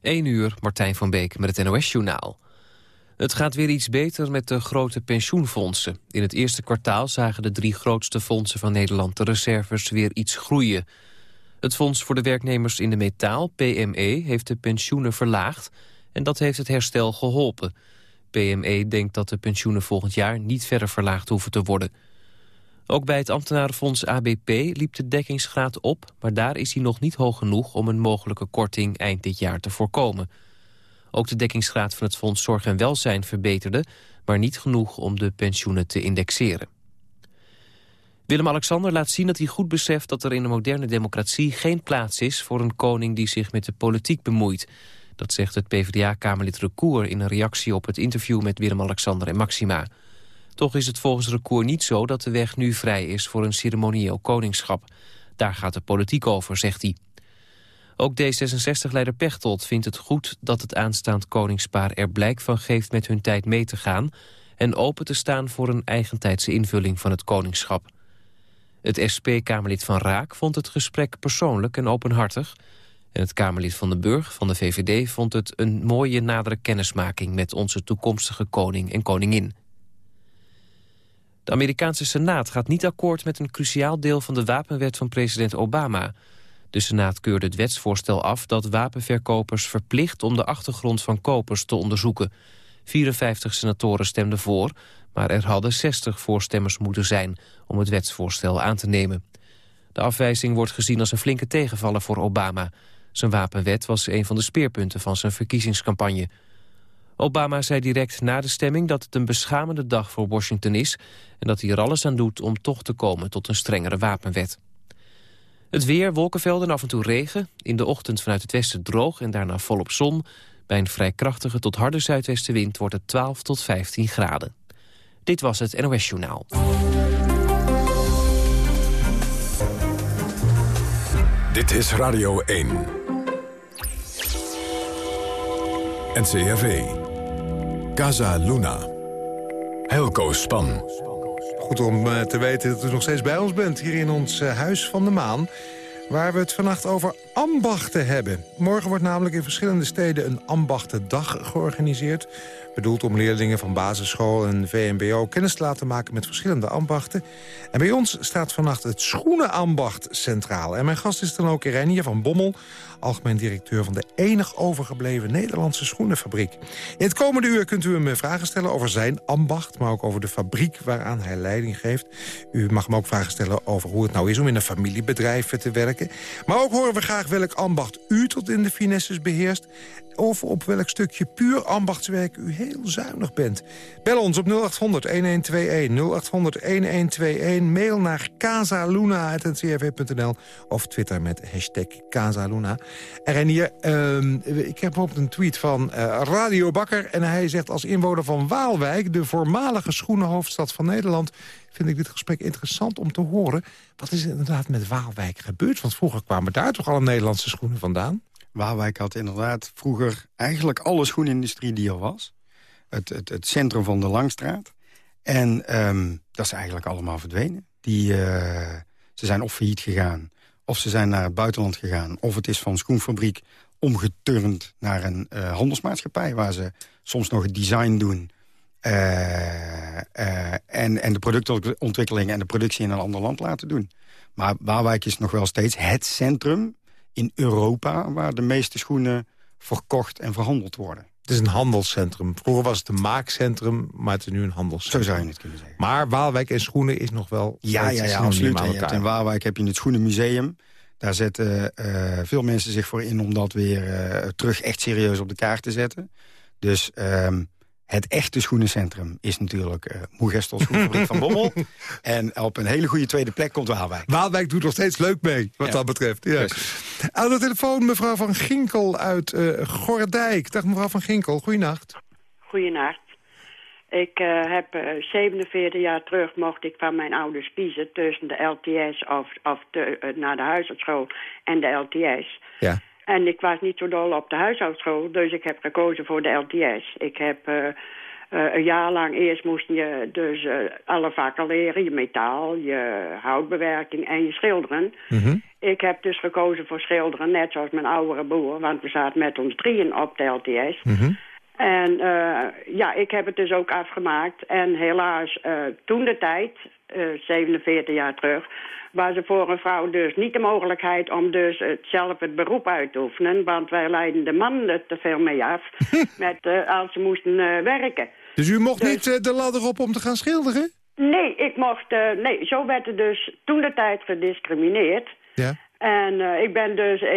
1 uur, Martijn van Beek met het NOS-journaal. Het gaat weer iets beter met de grote pensioenfondsen. In het eerste kwartaal zagen de drie grootste fondsen van Nederland... de reserves weer iets groeien. Het Fonds voor de Werknemers in de Metaal, PME, heeft de pensioenen verlaagd... en dat heeft het herstel geholpen. PME denkt dat de pensioenen volgend jaar niet verder verlaagd hoeven te worden... Ook bij het ambtenarenfonds ABP liep de dekkingsgraad op... maar daar is hij nog niet hoog genoeg om een mogelijke korting eind dit jaar te voorkomen. Ook de dekkingsgraad van het Fonds Zorg en Welzijn verbeterde... maar niet genoeg om de pensioenen te indexeren. Willem-Alexander laat zien dat hij goed beseft dat er in een moderne democratie geen plaats is voor een koning die zich met de politiek bemoeit. Dat zegt het PvdA-kamerlid Recour in een reactie op het interview met Willem-Alexander en Maxima. Toch is het volgens Recour niet zo dat de weg nu vrij is voor een ceremonieel koningschap. Daar gaat de politiek over, zegt hij. Ook D66-leider Pechtold vindt het goed dat het aanstaand koningspaar er blijk van geeft met hun tijd mee te gaan en open te staan voor een eigentijdse invulling van het koningschap. Het SP-Kamerlid van Raak vond het gesprek persoonlijk en openhartig. En het Kamerlid van de Burg van de VVD vond het een mooie nadere kennismaking met onze toekomstige koning en koningin. De Amerikaanse Senaat gaat niet akkoord met een cruciaal deel van de wapenwet van president Obama. De Senaat keurde het wetsvoorstel af dat wapenverkopers verplicht om de achtergrond van kopers te onderzoeken. 54 senatoren stemden voor, maar er hadden 60 voorstemmers moeten zijn om het wetsvoorstel aan te nemen. De afwijzing wordt gezien als een flinke tegenvaller voor Obama. Zijn wapenwet was een van de speerpunten van zijn verkiezingscampagne. Obama zei direct na de stemming dat het een beschamende dag voor Washington is... en dat hij er alles aan doet om toch te komen tot een strengere wapenwet. Het weer, wolkenvelden en af en toe regen. In de ochtend vanuit het westen droog en daarna volop zon. Bij een vrij krachtige tot harde zuidwestenwind wordt het 12 tot 15 graden. Dit was het NOS Journaal. Dit is Radio 1. NCRV. Casa Luna. Helco Span. Goed om eh, te weten dat u nog steeds bij ons bent... hier in ons eh, Huis van de Maan... waar we het vannacht over ambachten hebben. Morgen wordt namelijk in verschillende steden een ambachtendag georganiseerd bedoeld om leerlingen van basisschool en VMBO kennis te laten maken met verschillende ambachten. En bij ons staat vannacht het schoenenambacht centraal. En mijn gast is dan ook Irene van Bommel, algemeen directeur van de enig overgebleven Nederlandse schoenenfabriek. In het komende uur kunt u hem vragen stellen over zijn ambacht, maar ook over de fabriek waaraan hij leiding geeft. U mag hem ook vragen stellen over hoe het nou is om in een familiebedrijf te werken. Maar ook horen we graag welk ambacht u tot in de finesses beheerst of op welk stukje puur ambachtswerk u heel zuinig bent. Bel ons op 0800-1121, 0800-1121, mail naar casaluna.ncrv.nl of twitter met hashtag Casaluna. En hier, uh, ik heb op een tweet van uh, Radio Bakker en hij zegt als inwoner van Waalwijk, de voormalige schoenenhoofdstad van Nederland, vind ik dit gesprek interessant om te horen. Wat is er inderdaad met Waalwijk gebeurd? Want vroeger kwamen daar toch alle Nederlandse schoenen vandaan? Waalwijk had inderdaad vroeger eigenlijk alle schoenindustrie die er was. Het, het, het centrum van de Langstraat. En um, dat is eigenlijk allemaal verdwenen. Die, uh, ze zijn of failliet gegaan, of ze zijn naar het buitenland gegaan... of het is van schoenfabriek omgeturnd naar een uh, handelsmaatschappij... waar ze soms nog het design doen... Uh, en, en de productontwikkeling en de productie in een ander land laten doen. Maar Waalwijk is nog wel steeds het centrum in Europa... waar de meeste schoenen verkocht en verhandeld worden. Het is een handelscentrum. Vroeger was het een maakcentrum, maar het is nu een handelscentrum. Zo zou je het kunnen zeggen. Maar Waalwijk en schoenen is nog wel... Ja, ja, ja, absoluut. in Waalwijk heb je het Schoenenmuseum. Daar zetten uh, veel mensen zich voor in om dat weer uh, terug echt serieus op de kaart te zetten. Dus... Um, het echte schoenencentrum is natuurlijk uh, Moegestel Schoenfabriek van Bommel. En op een hele goede tweede plek komt Waalwijk. Waalwijk doet nog steeds leuk mee, wat dat betreft. Ja. Aan de telefoon mevrouw Van Ginkel uit uh, Gordijk. Dag mevrouw Van Ginkel, goeienacht. Goeienacht. Ik uh, heb 47 jaar terug mocht ik van mijn ouders kiezen tussen de LTS of, of de, naar de huishoudschool en de LTS. Ja. En ik was niet zo dol op de huishoudschool, dus ik heb gekozen voor de LTS. Ik heb uh, Eh, een jaar lang eerst moest je dus uh, alle vakken leren. Je metaal, je houtbewerking en je schilderen. Mhm. Ik heb dus gekozen voor schilderen, net zoals mijn oudere broer. Want we zaten met ons drieën op de LTS. Mhm. En ja, ik heb het dus ook afgemaakt. En helaas, toen de tijd, uh, 47 jaar terug... was er voor een vrouw dus niet de mogelijkheid om dus het zelf het beroep uit te oefenen. Want wij leiden de mannen er te veel mee af met, als ze moesten werken. Dus u mocht dus... niet de ladder op om te gaan schilderen? Nee, ik mocht, nee, zo werd er dus toen de tijd gediscrimineerd. Ja. En uh, ik ben dus uh,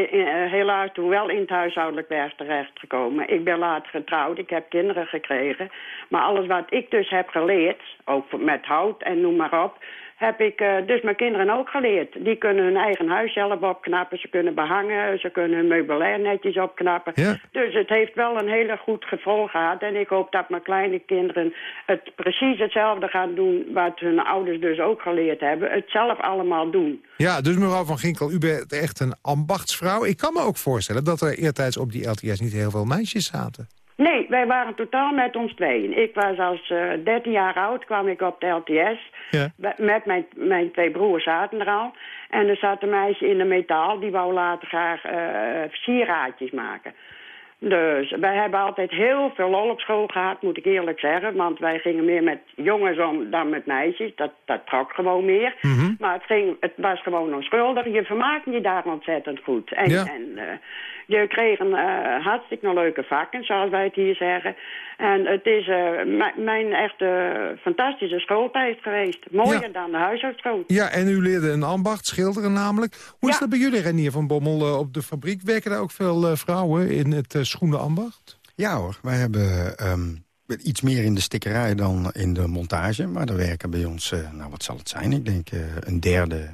helaas toen wel in het huishoudelijk werk terechtgekomen. Ik ben later getrouwd, ik heb kinderen gekregen. Maar alles wat ik dus heb geleerd, ook met hout en noem maar op... heb ik uh, dus mijn kinderen ook geleerd. Die kunnen hun eigen huis zelf opknappen, ze kunnen behangen... ze kunnen hun meubilair netjes opknappen. Ja. Dus het heeft wel een hele goed gevolg gehad. En ik hoop dat mijn kleine kinderen het precies hetzelfde gaan doen... wat hun ouders dus ook geleerd hebben. Het zelf allemaal doen. Ja, dus mevrouw Van Ginkel, u bent echt een ambachtsvrouw. Ik kan me ook voorstellen dat er eertijds op die LTS niet heel veel meisjes zaten. Nee, wij waren totaal met ons tweeën. Ik was als uh, 13 jaar oud, kwam ik op de LTS. Ja. Met mijn, mijn twee broers zaten er al. En er zat een meisje in de metaal, die wou later graag uh, sieraadjes maken. Dus wij hebben altijd heel veel lol op school gehad, moet ik eerlijk zeggen. Want wij gingen meer met jongens om dan met meisjes. Dat, dat trok gewoon meer. Mm -hmm. Maar het, ging, het was gewoon onschuldig. Je vermaakte je daar ontzettend goed. En, Ja. en uh, je kreeg een uh, hartstikke leuke vakken, zoals wij het hier zeggen. En het is uh, mijn echte fantastische schooltijd geweest. Mooier Ja. dan de huishoudschool. Ja, en u leerde een ambacht, schilderen namelijk. Hoe is Ja. dat bij jullie, Renier van Bommel, uh, op de fabriek? Werken daar ook veel uh, vrouwen in het uh, schoenenambacht? Ja hoor, wij hebben um, iets meer in de stickerij dan in de montage. Maar er werken bij ons, uh, nou wat zal het zijn? Ik denk uh, een derde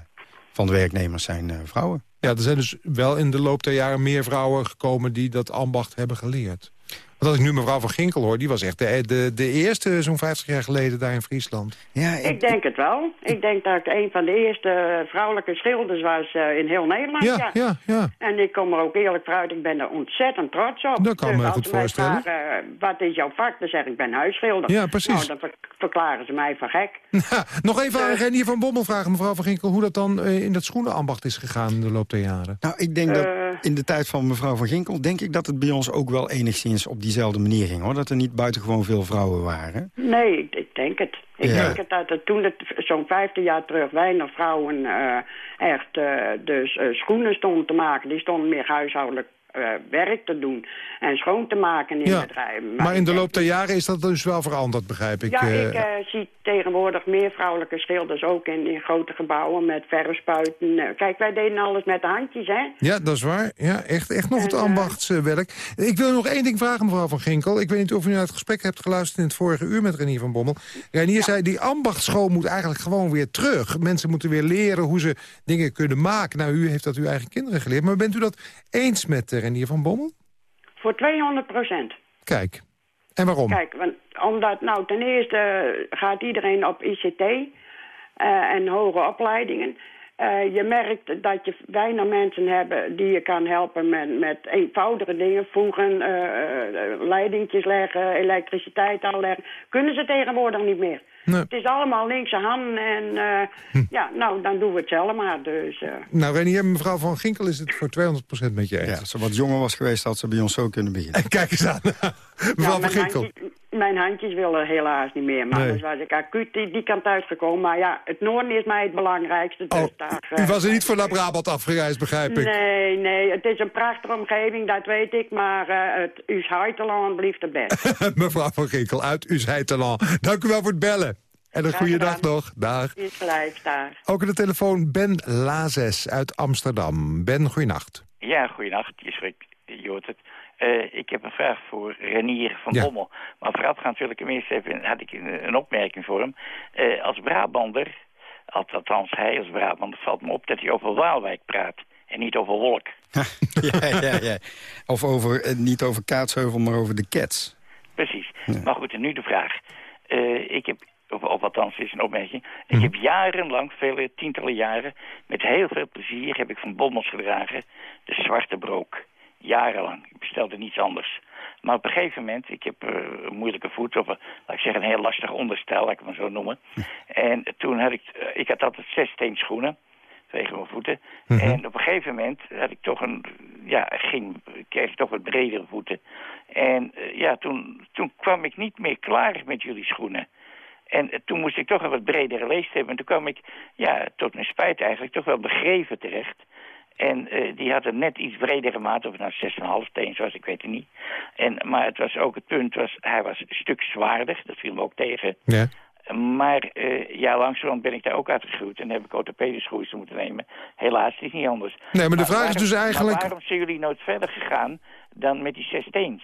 van de werknemers zijn uh, vrouwen. Ja, er zijn dus wel in de loop der jaren meer vrouwen gekomen die dat ambacht hebben geleerd. Want als ik nu mevrouw van Ginkel hoor, die was echt de, de, de eerste zo'n 50 jaar geleden daar in Friesland. Ja, Ik denk het wel. Ik denk dat ik een van de eerste vrouwelijke schilders was uh, in heel Nederland. Ja, ja, ja. En ik kom er ook eerlijk vooruit, ik ben er ontzettend trots op. Dat kan dus me als goed ze mij voorstellen. Vragen, wat is jouw vak? Dan zeg ik, ik ben huisschilder. Ja, precies. Nou, dan ver verklaren ze mij van gek. Nog even aan Dus- Renier van Bommel vragen, mevrouw van Ginkel... hoe dat dan uh, in dat schoenenambacht is gegaan in de loop der jaren. Nou, ik denk dat in de tijd van mevrouw van Ginkel... denk ik dat het bij ons ook wel enigszins op diezelfde manier ging. hoor. Dat er niet buitengewoon veel vrouwen waren. Nee, ik, denk het. Ik Ja. denk het dat er toen, zo'n 15 jaar terug, weinig vrouwen eh, echt eh, dus eh, schoenen stonden te maken. Die stonden meer huishoudelijk eh, werk te doen en schoon te maken in Ja, het bedrijf. Maar in de loop der jaren is dat dus wel veranderd, begrijp ik. Ja, eh. ik eh, zie tegenwoordig meer vrouwelijke schilders ook in, in grote gebouwen met verfspuiten. Kijk, wij deden alles met de handjes, hè? Ja, dat is waar. Ja, echt, echt nog het En, ambachtswerk. Ik wil nog één ding vragen, mevrouw Van Ginkel. Ik weet niet of u naar het gesprek hebt geluisterd in het vorige uur met Renier van Bommel. Renier zei, die ambachtschool moet eigenlijk gewoon weer terug. Mensen moeten weer leren hoe ze dingen kunnen maken. Nou, u heeft dat uw eigen kinderen geleerd. Maar bent u dat eens met Renier van Bommel? Voor 200 procent. Kijk. En waarom? Kijk, want, omdat nou ten eerste gaat iedereen op ICT eh, en hoge opleidingen. Eh, je merkt dat je weinig mensen hebben die je kan helpen met, met eenvoudige dingen. Voegen, eh, leidingjes leggen, elektriciteit aanleggen. Kunnen ze tegenwoordig niet meer. Nee. Het is allemaal linkse handen en eh, ja, nou dan doen we het zelf maar. Dus, eh, Nou, Renier, mevrouw Van Ginkel is het voor 200% met je Ja, eens. als ze wat jonger was geweest, had ze bij ons zo kunnen beginnen. En kijk eens aan. mevrouw nou, Van Ginkel. Mijn handjes willen helaas niet meer. Maar Nee. anders was ik acuut die, die kant uitgekomen. Maar ja, het noorden is mij het belangrijkste. Dus Oh, daar, u eh, was er niet voor naar Brabant afgereisd, begrijp ik. Nee, nee, het is een prachtige omgeving, dat weet ik. Maar uh, het Ushuyteland blieft het best. mevrouw Van Ginkel uit Ushijteland. Dank u wel voor het bellen. En een goede dag nog. Dag. is gelijk daar. Ook aan de telefoon Ben Lazes uit Amsterdam. Ben, goeienacht. Ja, goeienacht. Je spreekt, je hoort het. Uh, ik heb een vraag voor Renier van Ja. Bommel. Maar voorafgaand wil ik hem eerst even, had ik een, een opmerking voor hem. Uh, als Brabander, althans hij als Brabander, valt me op dat hij over Waalwijk praat. En niet over Wolk. ja, ja, ja. Of over, eh, niet over Kaatsheuvel, maar over de Cats. Precies. Ja. Maar goed, en nu de vraag. Ik heb, of, of althans is een opmerking. Mhm. Ik heb jarenlang, vele tientallen jaren, met heel veel plezier heb ik van Bommels gedragen de zwarte brook. Jarenlang. Ik bestelde niets anders. Maar op een gegeven moment, ik heb uh, een moeilijke voet, of een, laat ik zeggen een heel lastig onderstel, laat ik het maar zo noemen. En toen had ik, ik had altijd zes schoenen tegen mijn voeten. Mhm. En op een gegeven moment had ik toch een, ja, ging, kreeg ik toch wat bredere voeten. En ja, toen, toen kwam ik niet meer klaar met jullie schoenen. En toen moest ik toch een wat bredere leest hebben. En toen kwam ik, ja, tot mijn spijt eigenlijk, toch wel begreven terecht. En uh, die had een net iets bredere maat, of nou 6,5 teen zoals ik weet het niet. En, maar het was ook het punt, was, hij was een stuk zwaarder, dat viel me ook tegen. Ja. Maar uh, ja, langzamerhand ben ik daar ook uitgegroeid en heb ik orthopedische schoenen moeten nemen. Helaas, het is niet anders. Nee, maar de vraag is dus eigenlijk... waarom zijn jullie nooit verder gegaan dan met die zes teens?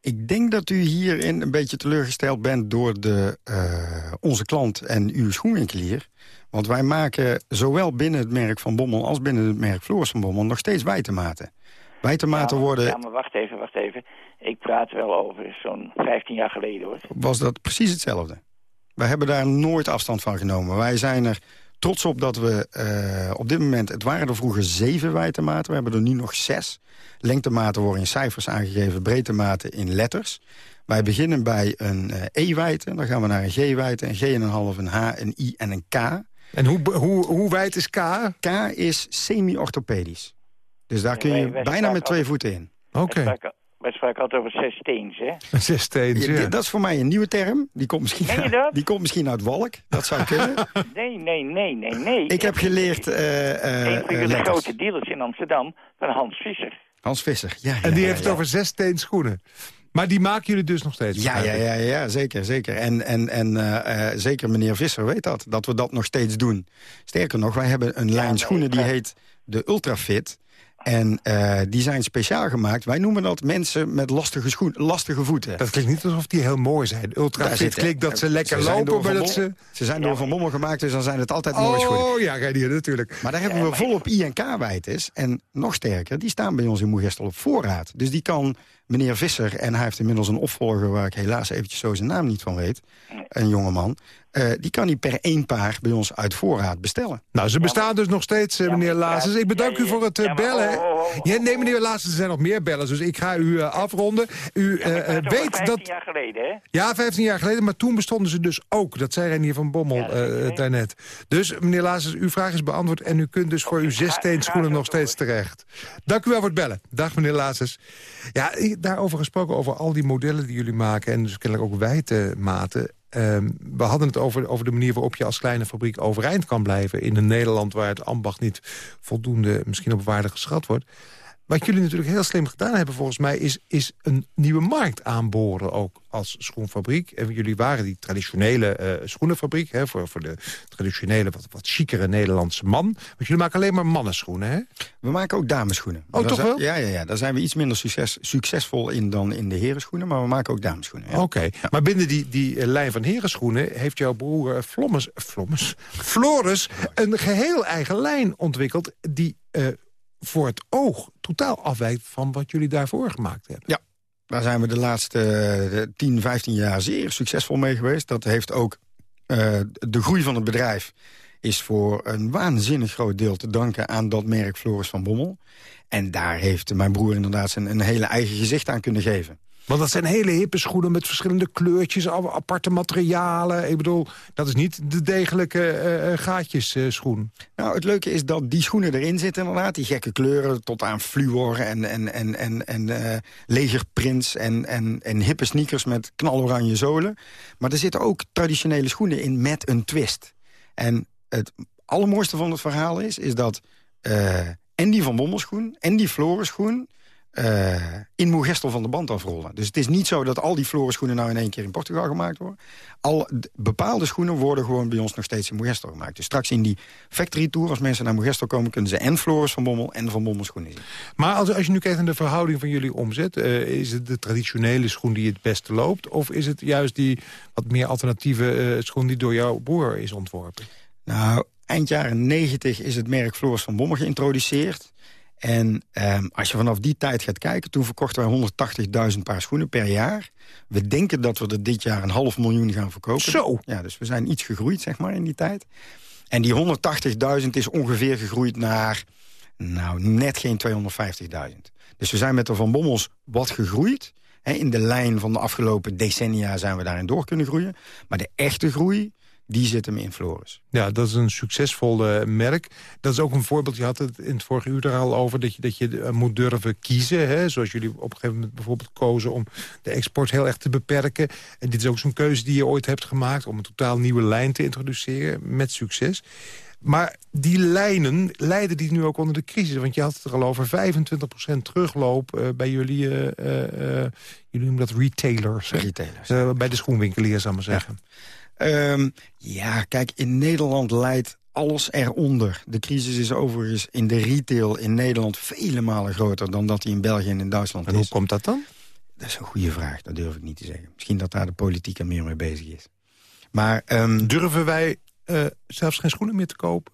Ik denk dat u hierin een beetje teleurgesteld bent door de, uh, onze klant en uw schoenwinkelier. Want wij maken zowel binnen het merk Van Bommel als binnen het merk Floors van Bommel nog steeds wijtermaten. Wijtermaten ja, worden... Ja, maar wacht even, wacht even. Ik praat wel over zo'n 15 jaar geleden hoor. Was dat precies hetzelfde? Wij hebben daar nooit afstand van genomen. Wij zijn er trots op dat we uh, op dit moment... Het waren er vroeger zeven wijtermaten, we hebben er nu nog zes. Lengtematen worden in cijfers aangegeven, breedtematen in letters. Wij beginnen bij een uh, E-wijte, dan gaan we naar een G-wijte... een G1,5, een H, een I en een K. En hoe, hoe, hoe wijd is K? K is semi-orthopedisch. Dus daar kun je bijna met twee voeten in. Oké. Wij spraken altijd over zes steens, hè? Zes steens, ja, Dat is voor mij een nieuwe term. Die komt misschien, uit, die komt misschien uit Walk. Dat zou kunnen. nee, nee, nee, nee, nee. Ik heb geleerd uh, uh, Een van jullie grote dealers in Amsterdam, van Hans Visser. Hans Visser, ja. En die ja, heeft het over zes steen schoenen. Maar die maken jullie dus nog steeds? Ja, ja, ja, ja zeker. zeker. En, en, en uh, zeker meneer Visser weet dat, dat we dat nog steeds doen. Sterker nog, wij hebben een lijn schoenen die heet de Ultrafit. En uh, die zijn speciaal gemaakt. Wij noemen dat mensen met lastige, schoen, lastige voeten. Dat klinkt niet alsof die heel mooi zijn. Ultrafit klinkt dat ze lekker ze lopen. Maar dat ze... ze zijn door Van Bommel gemaakt, dus dan zijn het altijd mooie schoenen. Oh ja, natuurlijk. Maar daar hebben we volop I- en K-wijtes. En nog sterker, die staan bij ons in Moegestel op voorraad. Dus die kan meneer Visser, en hij heeft inmiddels een opvolger... waar ik helaas eventjes zo zijn naam niet van weet, een jongeman... Uh, die kan hij per één paar bij ons uit voorraad bestellen. Nou, ze bestaan dus nog steeds, uh, meneer Lazes. Ik bedank u voor het uh, bellen. Oh, oh, oh, ja, nee, meneer Lazes, er zijn nog meer bellen, dus ik ga u afronden. U ja, weet 15 dat... jaar geleden, hè? Ja, 15 jaar geleden, maar toen bestonden ze dus ook. Dat zei Renier van Bommel daarnet. Dus, meneer Lazes, uw vraag is beantwoord... en u kunt dus voor uw zessteenschoenen nog steeds terecht. Dank u wel voor het bellen. Dag, meneer Lazes. Ja, daarover gesproken, over al die modellen die jullie maken... en dus kennelijk ook wijdmaten... Ehm, we hadden het over, over de manier waarop je als kleine fabriek overeind kan blijven... in een Nederland waar het ambacht niet voldoende misschien op waarde geschat wordt. Wat jullie natuurlijk heel slim gedaan hebben volgens mij... is, is een nieuwe markt aanboren ook als schoenfabriek. En jullie waren die traditionele uh, schoenenfabriek... Hè, voor, voor de traditionele, wat, wat chicere Nederlandse man. Want jullie maken alleen maar mannenschoenen, hè? We maken ook dameschoenen. Oh, toch wel? Ja, ja, ja, daar zijn we iets minder succes, succesvol in dan in de herenschoenen. Maar we maken ook dameschoenen. Ja. Oké, maar binnen die, die uh, lijn van herenschoenen... heeft jouw broer Flommes, Flommes, Floris een geheel eigen lijn ontwikkeld... die voor het oog totaal afwijkt van wat jullie daarvoor gemaakt hebben. Ja, daar zijn we de laatste 10, 15 jaar zeer succesvol mee geweest. Dat heeft ook uh, de groei van het bedrijf is voor een waanzinnig groot deel te danken aan dat merk Floris van Bommel. En daar heeft mijn broer inderdaad zijn een hele eigen gezicht aan kunnen geven. Want dat zijn hele hippe schoenen met verschillende kleurtjes, aparte materialen. Ik bedoel, dat is niet de degelijke uh, gaatjes uh, schoen. Nou, het leuke is dat die schoenen erin zitten inderdaad. Die gekke kleuren tot aan fluor en, en, en, en, en uh, legerprints en, en, en hippe sneakers met knaloranje zolen. Maar er zitten ook traditionele schoenen in met een twist. En het allermooiste van het verhaal is, is dat en die Van Bommelschoen en die Florenschoen uh, in Moegestel van de band afrollen. Dus het is niet zo dat al die florenschoenen nou in één keer in Portugal gemaakt worden. Al bepaalde schoenen worden gewoon bij ons nog steeds in Moegestel gemaakt. Dus straks in die factory tour, als mensen naar Moegestel komen... kunnen ze en Floris van Bommel en Van Bommel schoenen zien. Maar als, als je nu kijkt naar de verhouding van jullie omzet... Uh, is het de traditionele schoen die het beste loopt? Of is het juist die wat meer alternatieve uh, schoen die door jouw broer is ontworpen? Nou, eind jaren 90 is het merk Floris van Bommel geïntroduceerd. En um, als je vanaf die tijd gaat kijken... toen verkochten wij 180.000 paar schoenen per jaar. We denken dat we er dit jaar een half miljoen gaan verkopen. Zo! Ja, dus we zijn iets gegroeid, zeg maar, in die tijd. En die 180.000 is ongeveer gegroeid naar... nou, net geen 250.000. Dus we zijn met de Van Bommels wat gegroeid... in de lijn van de afgelopen decennia zijn we daarin door kunnen groeien. Maar de echte groei, die zit hem in Floris. Ja, dat is een succesvol merk. Dat is ook een voorbeeld, je had het in het vorige uur er al over... dat je, dat je uh, moet durven kiezen. Hè? Zoals jullie op een gegeven moment bijvoorbeeld kozen... om de export heel erg te beperken. En dit is ook zo'n keuze die je ooit hebt gemaakt... om een totaal nieuwe lijn te introduceren met succes. Maar die lijnen leiden die nu ook onder de crisis. Want je had het er al over 25% terugloop uh, bij jullie, uh, uh, jullie noemen dat retailers. Retailers. bij de schoenwinkeliers, zou maar zeggen. Ja. Um, ja, kijk, in Nederland leidt alles eronder. De crisis is overigens in de retail in Nederland vele malen groter... dan dat die in België en in Duitsland en is. hoe komt dat dan? Dat is een goede vraag, dat durf ik niet te zeggen. Misschien dat daar de politiek er meer mee bezig is. Maar, um, Durven wij uh, zelfs geen schoenen meer te kopen?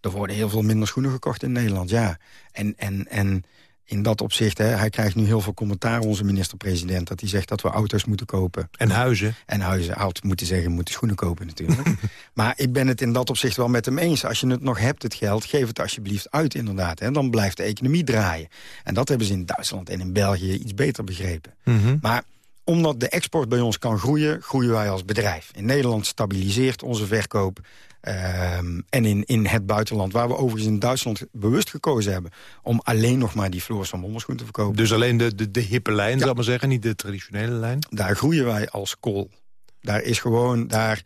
Er worden heel veel minder schoenen gekocht in Nederland, ja. En, en, en in dat opzicht, hè, hij krijgt nu heel veel commentaar, onze minister-president... dat hij zegt dat we auto's moeten kopen. En huizen. En huizen, oud moeten zeggen, moeten schoenen kopen natuurlijk. maar ik ben het in dat opzicht wel met hem eens. Als je het nog hebt, het geld, geef het alsjeblieft uit inderdaad. Hè. Dan blijft de economie draaien. En dat hebben ze in Duitsland en in België iets beter begrepen. Mm -hmm. Maar omdat de export bij ons kan groeien, groeien wij als bedrijf. In Nederland stabiliseert onze verkoop. Um, en in, in het buitenland, waar we overigens in Duitsland bewust gekozen hebben... om alleen nog maar die Floris van Mommerschoen te verkopen. Dus alleen de, de, de hippe lijn, ja. zal maar zeggen, niet de traditionele lijn? Daar groeien wij als kool. Daar is gewoon, daar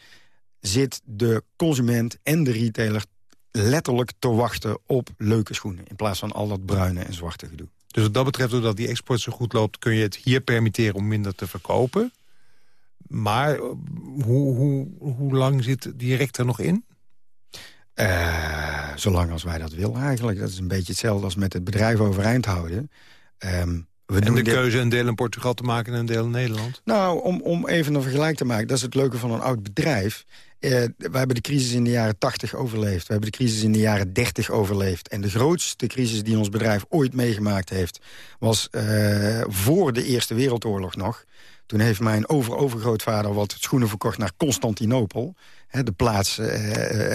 zit de consument en de retailer letterlijk te wachten op leuke schoenen... in plaats van al dat bruine en zwarte gedoe. Dus wat dat betreft, doordat die export zo goed loopt... kun je het hier permitteren om minder te verkopen. Maar hoe, hoe, hoe lang zit direct er nog in? Uh, zolang als wij dat willen eigenlijk. Dat is een beetje hetzelfde als met het bedrijf overeind houden. Um, we en doen de dit... keuze een deel in Portugal te maken en een deel in Nederland? Nou, om, om even een vergelijk te maken. Dat is het leuke van een oud bedrijf. Uh, we hebben de crisis in de jaren 80 overleefd. We hebben de crisis in de jaren 30 overleefd. En de grootste crisis die ons bedrijf ooit meegemaakt heeft... was uh, voor de Eerste Wereldoorlog nog. Toen heeft mijn over-overgrootvader wat schoenen verkocht naar Constantinopel. Hè, de plaats, uh,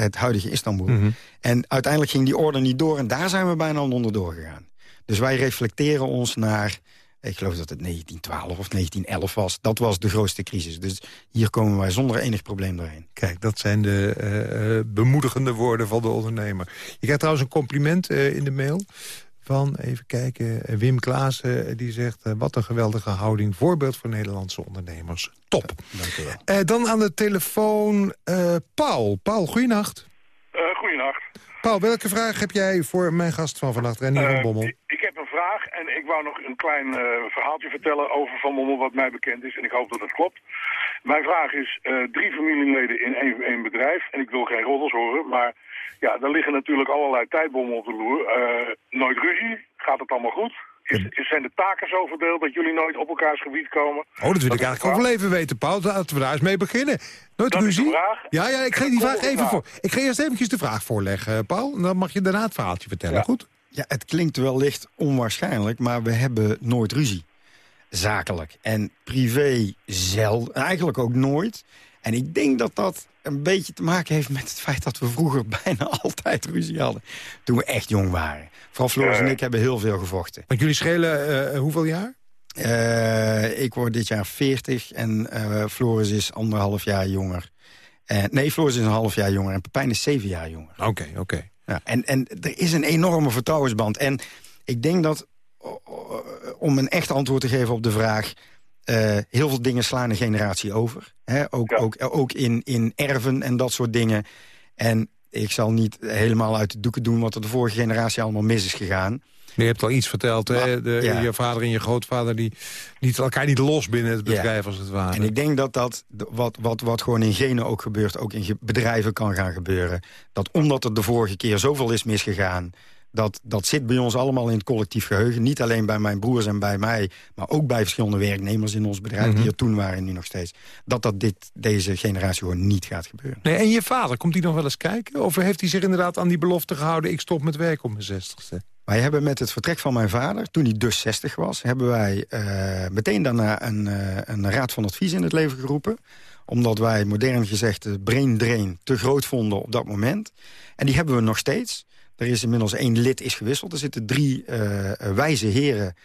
het huidige Istanbul. Mm -hmm. En uiteindelijk ging die orde niet door en daar zijn we bijna onderdoor gegaan. Dus wij reflecteren ons naar, ik geloof dat het 1912 of 1911 was. Dat was de grootste crisis. Dus hier komen wij zonder enig probleem doorheen. Kijk, dat zijn de uh, bemoedigende woorden van de ondernemer. Je krijgt trouwens een compliment uh, in de mail van, even kijken, Wim Klaassen. Die zegt, uh, wat een geweldige houding. Voorbeeld voor Nederlandse ondernemers. Top. Dank u wel. Uh, dan aan de telefoon uh, Paul. Paul, goeienacht. goeienacht. Paul, welke vraag heb jij voor mijn gast van vannacht, Renier van Bommel? Ik, ik heb een vraag en ik wou nog een klein verhaaltje vertellen over Van Bommel... wat mij bekend is en ik hoop dat het klopt. Mijn vraag is, drie familieleden in één, één bedrijf... en ik wil geen roddels horen, maar... Ja, er liggen natuurlijk allerlei tijdbommen op de loer. Uh, nooit ruzie. Gaat het allemaal goed? Is, is, zijn de taken zo verdeeld dat jullie nooit op elkaars gebied komen? Oh, dat wil dat ik eigenlijk ook wel even weten, Paul. Laten we daar eens mee beginnen. Nooit dat ruzie? Ja, ja, ik ga die vraag even voor. Ik ga eerst eventjes de vraag voorleggen, Paul. En dan mag je daarna het verhaaltje vertellen, ja. goed? Ja, het klinkt wellicht onwaarschijnlijk, maar we hebben nooit ruzie. Zakelijk. En privé zelden. Eigenlijk ook nooit. En ik denk dat dat een beetje te maken heeft met het feit dat we vroeger bijna altijd ruzie hadden. Toen we echt jong waren. Vooral Floris en ik hebben heel veel gevochten. Want jullie schelen uh, hoeveel jaar? Uh, ik word dit jaar 40 en uh, Floris is anderhalf jaar jonger. nee, Floris is een half jaar jonger en Pepijn is zeven jaar jonger. Oké, okay, oké. Okay. Ja, en, en er is een enorme vertrouwensband. En ik denk dat, om een echt antwoord te geven op de vraag... Uh, heel veel dingen slaan een generatie over. Hè? Ook, ja. ook, ook in, in erven en dat soort dingen. En ik zal niet helemaal uit de doeken doen... wat er de vorige generatie allemaal mis is gegaan. Je hebt al iets verteld, maar, hè? De, ja. je vader en je grootvader... die niet, elkaar niet los binnen het bedrijf, ja. als het ware. En ik denk dat dat, wat, wat, wat gewoon in genen ook gebeurt... ook in bedrijven kan gaan gebeuren. Dat omdat er de vorige keer zoveel is misgegaan... Dat, dat zit bij ons allemaal in het collectief geheugen. Niet alleen bij mijn broers en bij mij, maar ook bij verschillende werknemers in ons bedrijf... Mm -hmm. die er toen waren en nu nog steeds. Dat dat dit, deze generatie gewoon niet gaat gebeuren. Nee, en je vader, komt hij nog wel eens kijken? Of heeft hij zich inderdaad aan die belofte gehouden... ik stop met werk op mijn zestigste? Wij hebben met het vertrek van mijn vader, toen hij dus 60 was... hebben wij uh, meteen daarna een, uh, een raad van advies in het leven geroepen omdat wij, modern gezegd, de brain drain te groot vonden op dat moment. En die hebben we nog steeds. Er is inmiddels één lid is gewisseld. Er zitten drie uh, wijze heren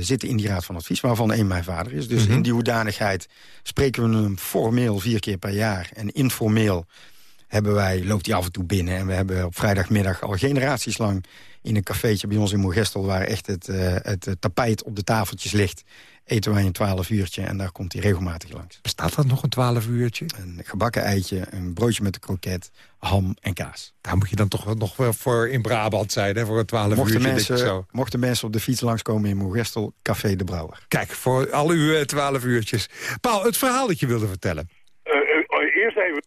zitten in die raad van advies, waarvan één mijn vader is. Dus Mhm. in die hoedanigheid spreken we hem formeel vier keer per jaar. En informeel hebben wij, loopt hij af en toe binnen. En we hebben op vrijdagmiddag al generaties lang in een cafeetje bij ons in Moergestel... waar echt het, eh, het eh, tapijt op de tafeltjes ligt... eten wij een twaalf uurtje en daar komt hij regelmatig langs. Bestaat dat nog een twaalf uurtje? Een gebakken eitje, een broodje met een kroket, ham en kaas. Daar moet je dan toch nog wel voor in Brabant zijn, hè, voor een twaalf Mochten uurtje. mensen, zo. mochten mensen op de fiets langskomen in Moergestel, Café de Brouwer. Kijk, voor al uw eh, twaalf uurtjes. Paul, het verhaal dat je wilde vertellen. Eh, eh, eerst even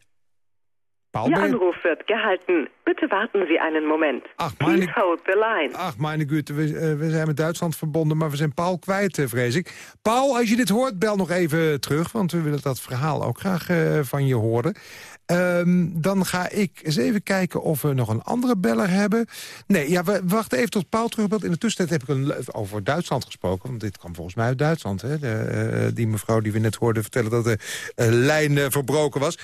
Paul, Ihr Anruf wird gehalten. Bitte warten Sie einen Moment. Ach, Please meine- hold the line. Ach, mijn Güte, we, eh, we zijn met Duitsland verbonden, maar we zijn Paul kwijt, eh, vrees ik. Paul, als je dit hoort, bel nog even terug, want we willen dat verhaal ook graag eh, van je horen. Ehm, dan ga ik eens even kijken of we nog een andere beller hebben. Nee, ja, we wachten even tot Paul terugbelt. In de tussentijd heb ik een, over Duitsland gesproken, want dit kwam volgens mij uit Duitsland. Hè? De, eh, die mevrouw die we net hoorden vertellen dat de eh, lijn eh, verbroken was.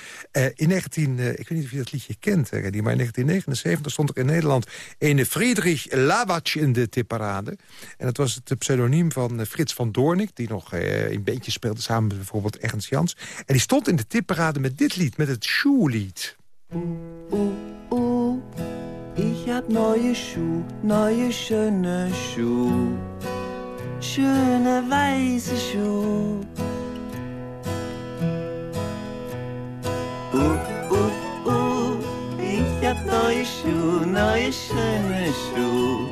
In 19, eh, ik weet niet of je dat liedje kent, hè, die, maar in 1979 stond er in Nederland een Friedrich Lawatsch in de tipparade. En dat was het pseudoniem van Frits van Doornik, die nog in bandjes speelde samen met bijvoorbeeld Ernst Jans. En die stond in de tipparade met dit lied, met het Shoe-lied. Uh, uh, ich hab neue Schuhe, neue schöne Schuhe. Schöne weiße Schuhe. Uh, uh, uh, ich hab neue Schuhe, neue schöne Schuhe.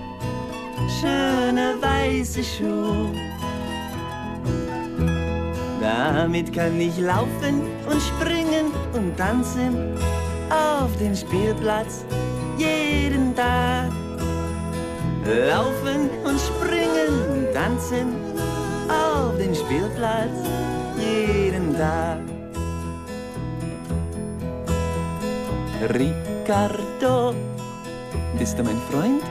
Schöne weiße Schuhe. Damit kann ich laufen und springen und tanzen auf den Spielplatz jeden Tag. Laufen und springen und tanzen auf den Spielplatz jeden Tag. Ricardo, bist du mein Freund?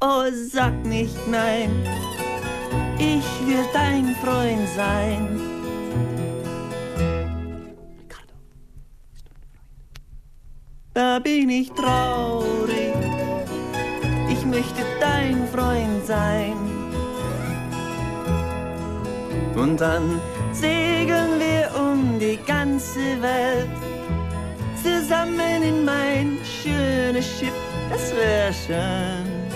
Oh, sag nicht nein, ich will dein Freund sein. Da bin ich traurig, ich möchte dein Freund sein. Und dann segeln wir um die ganze Welt, zusammen in mein schönes Schiff, das wär schön.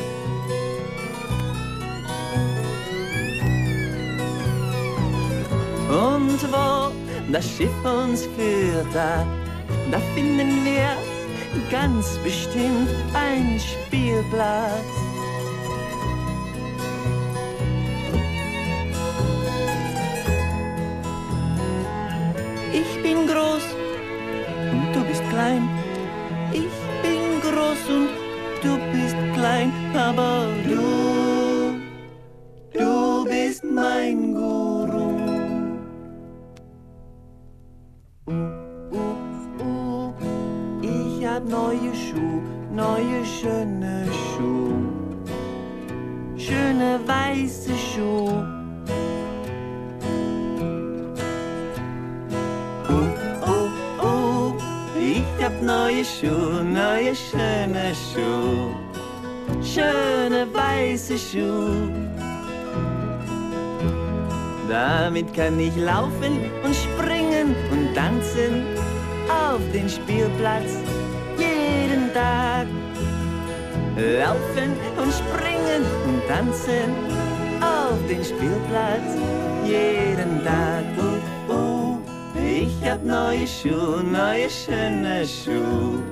Und wo das Schiff uns führt, da, da finden wir ganz bestimmt einen Spielplatz. Weiße Schuhe. Damit kann ich laufen und springen und tanzen auf den Spielplatz jeden Tag. Laufen und springen und tanzen auf den Spielplatz jeden Tag. Oh, oh, ich hab neue Schuhe, neue schöne Schuhe,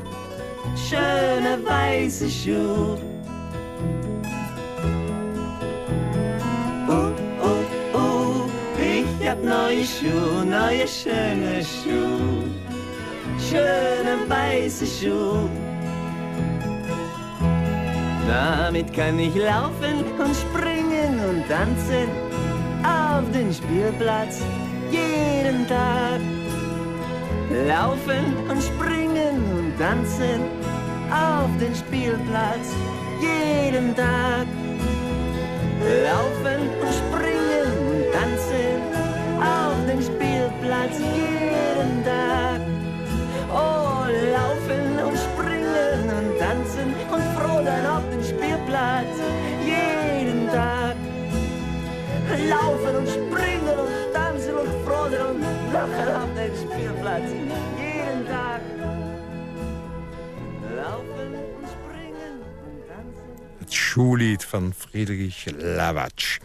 schöne weiße Schuhe. Hab neue schöne Schuhe, schöne weiße Schuhe. Damit kann ich laufen und springen und tanzen auf den Spielplatz jeden Tag. Laufen und springen und tanzen auf den Spielplatz jeden Tag. Laufen und springen Jeden Tag. Oh, laufen und springen und tanzen und froh dann auf den Spielplatz jeden Tag. Laufen und springen und tanzen und froden und auf den Spielplatz. Jeden Tag. Laufen und springen und tanzen. Het Schulied van Friedrich Lawatsch.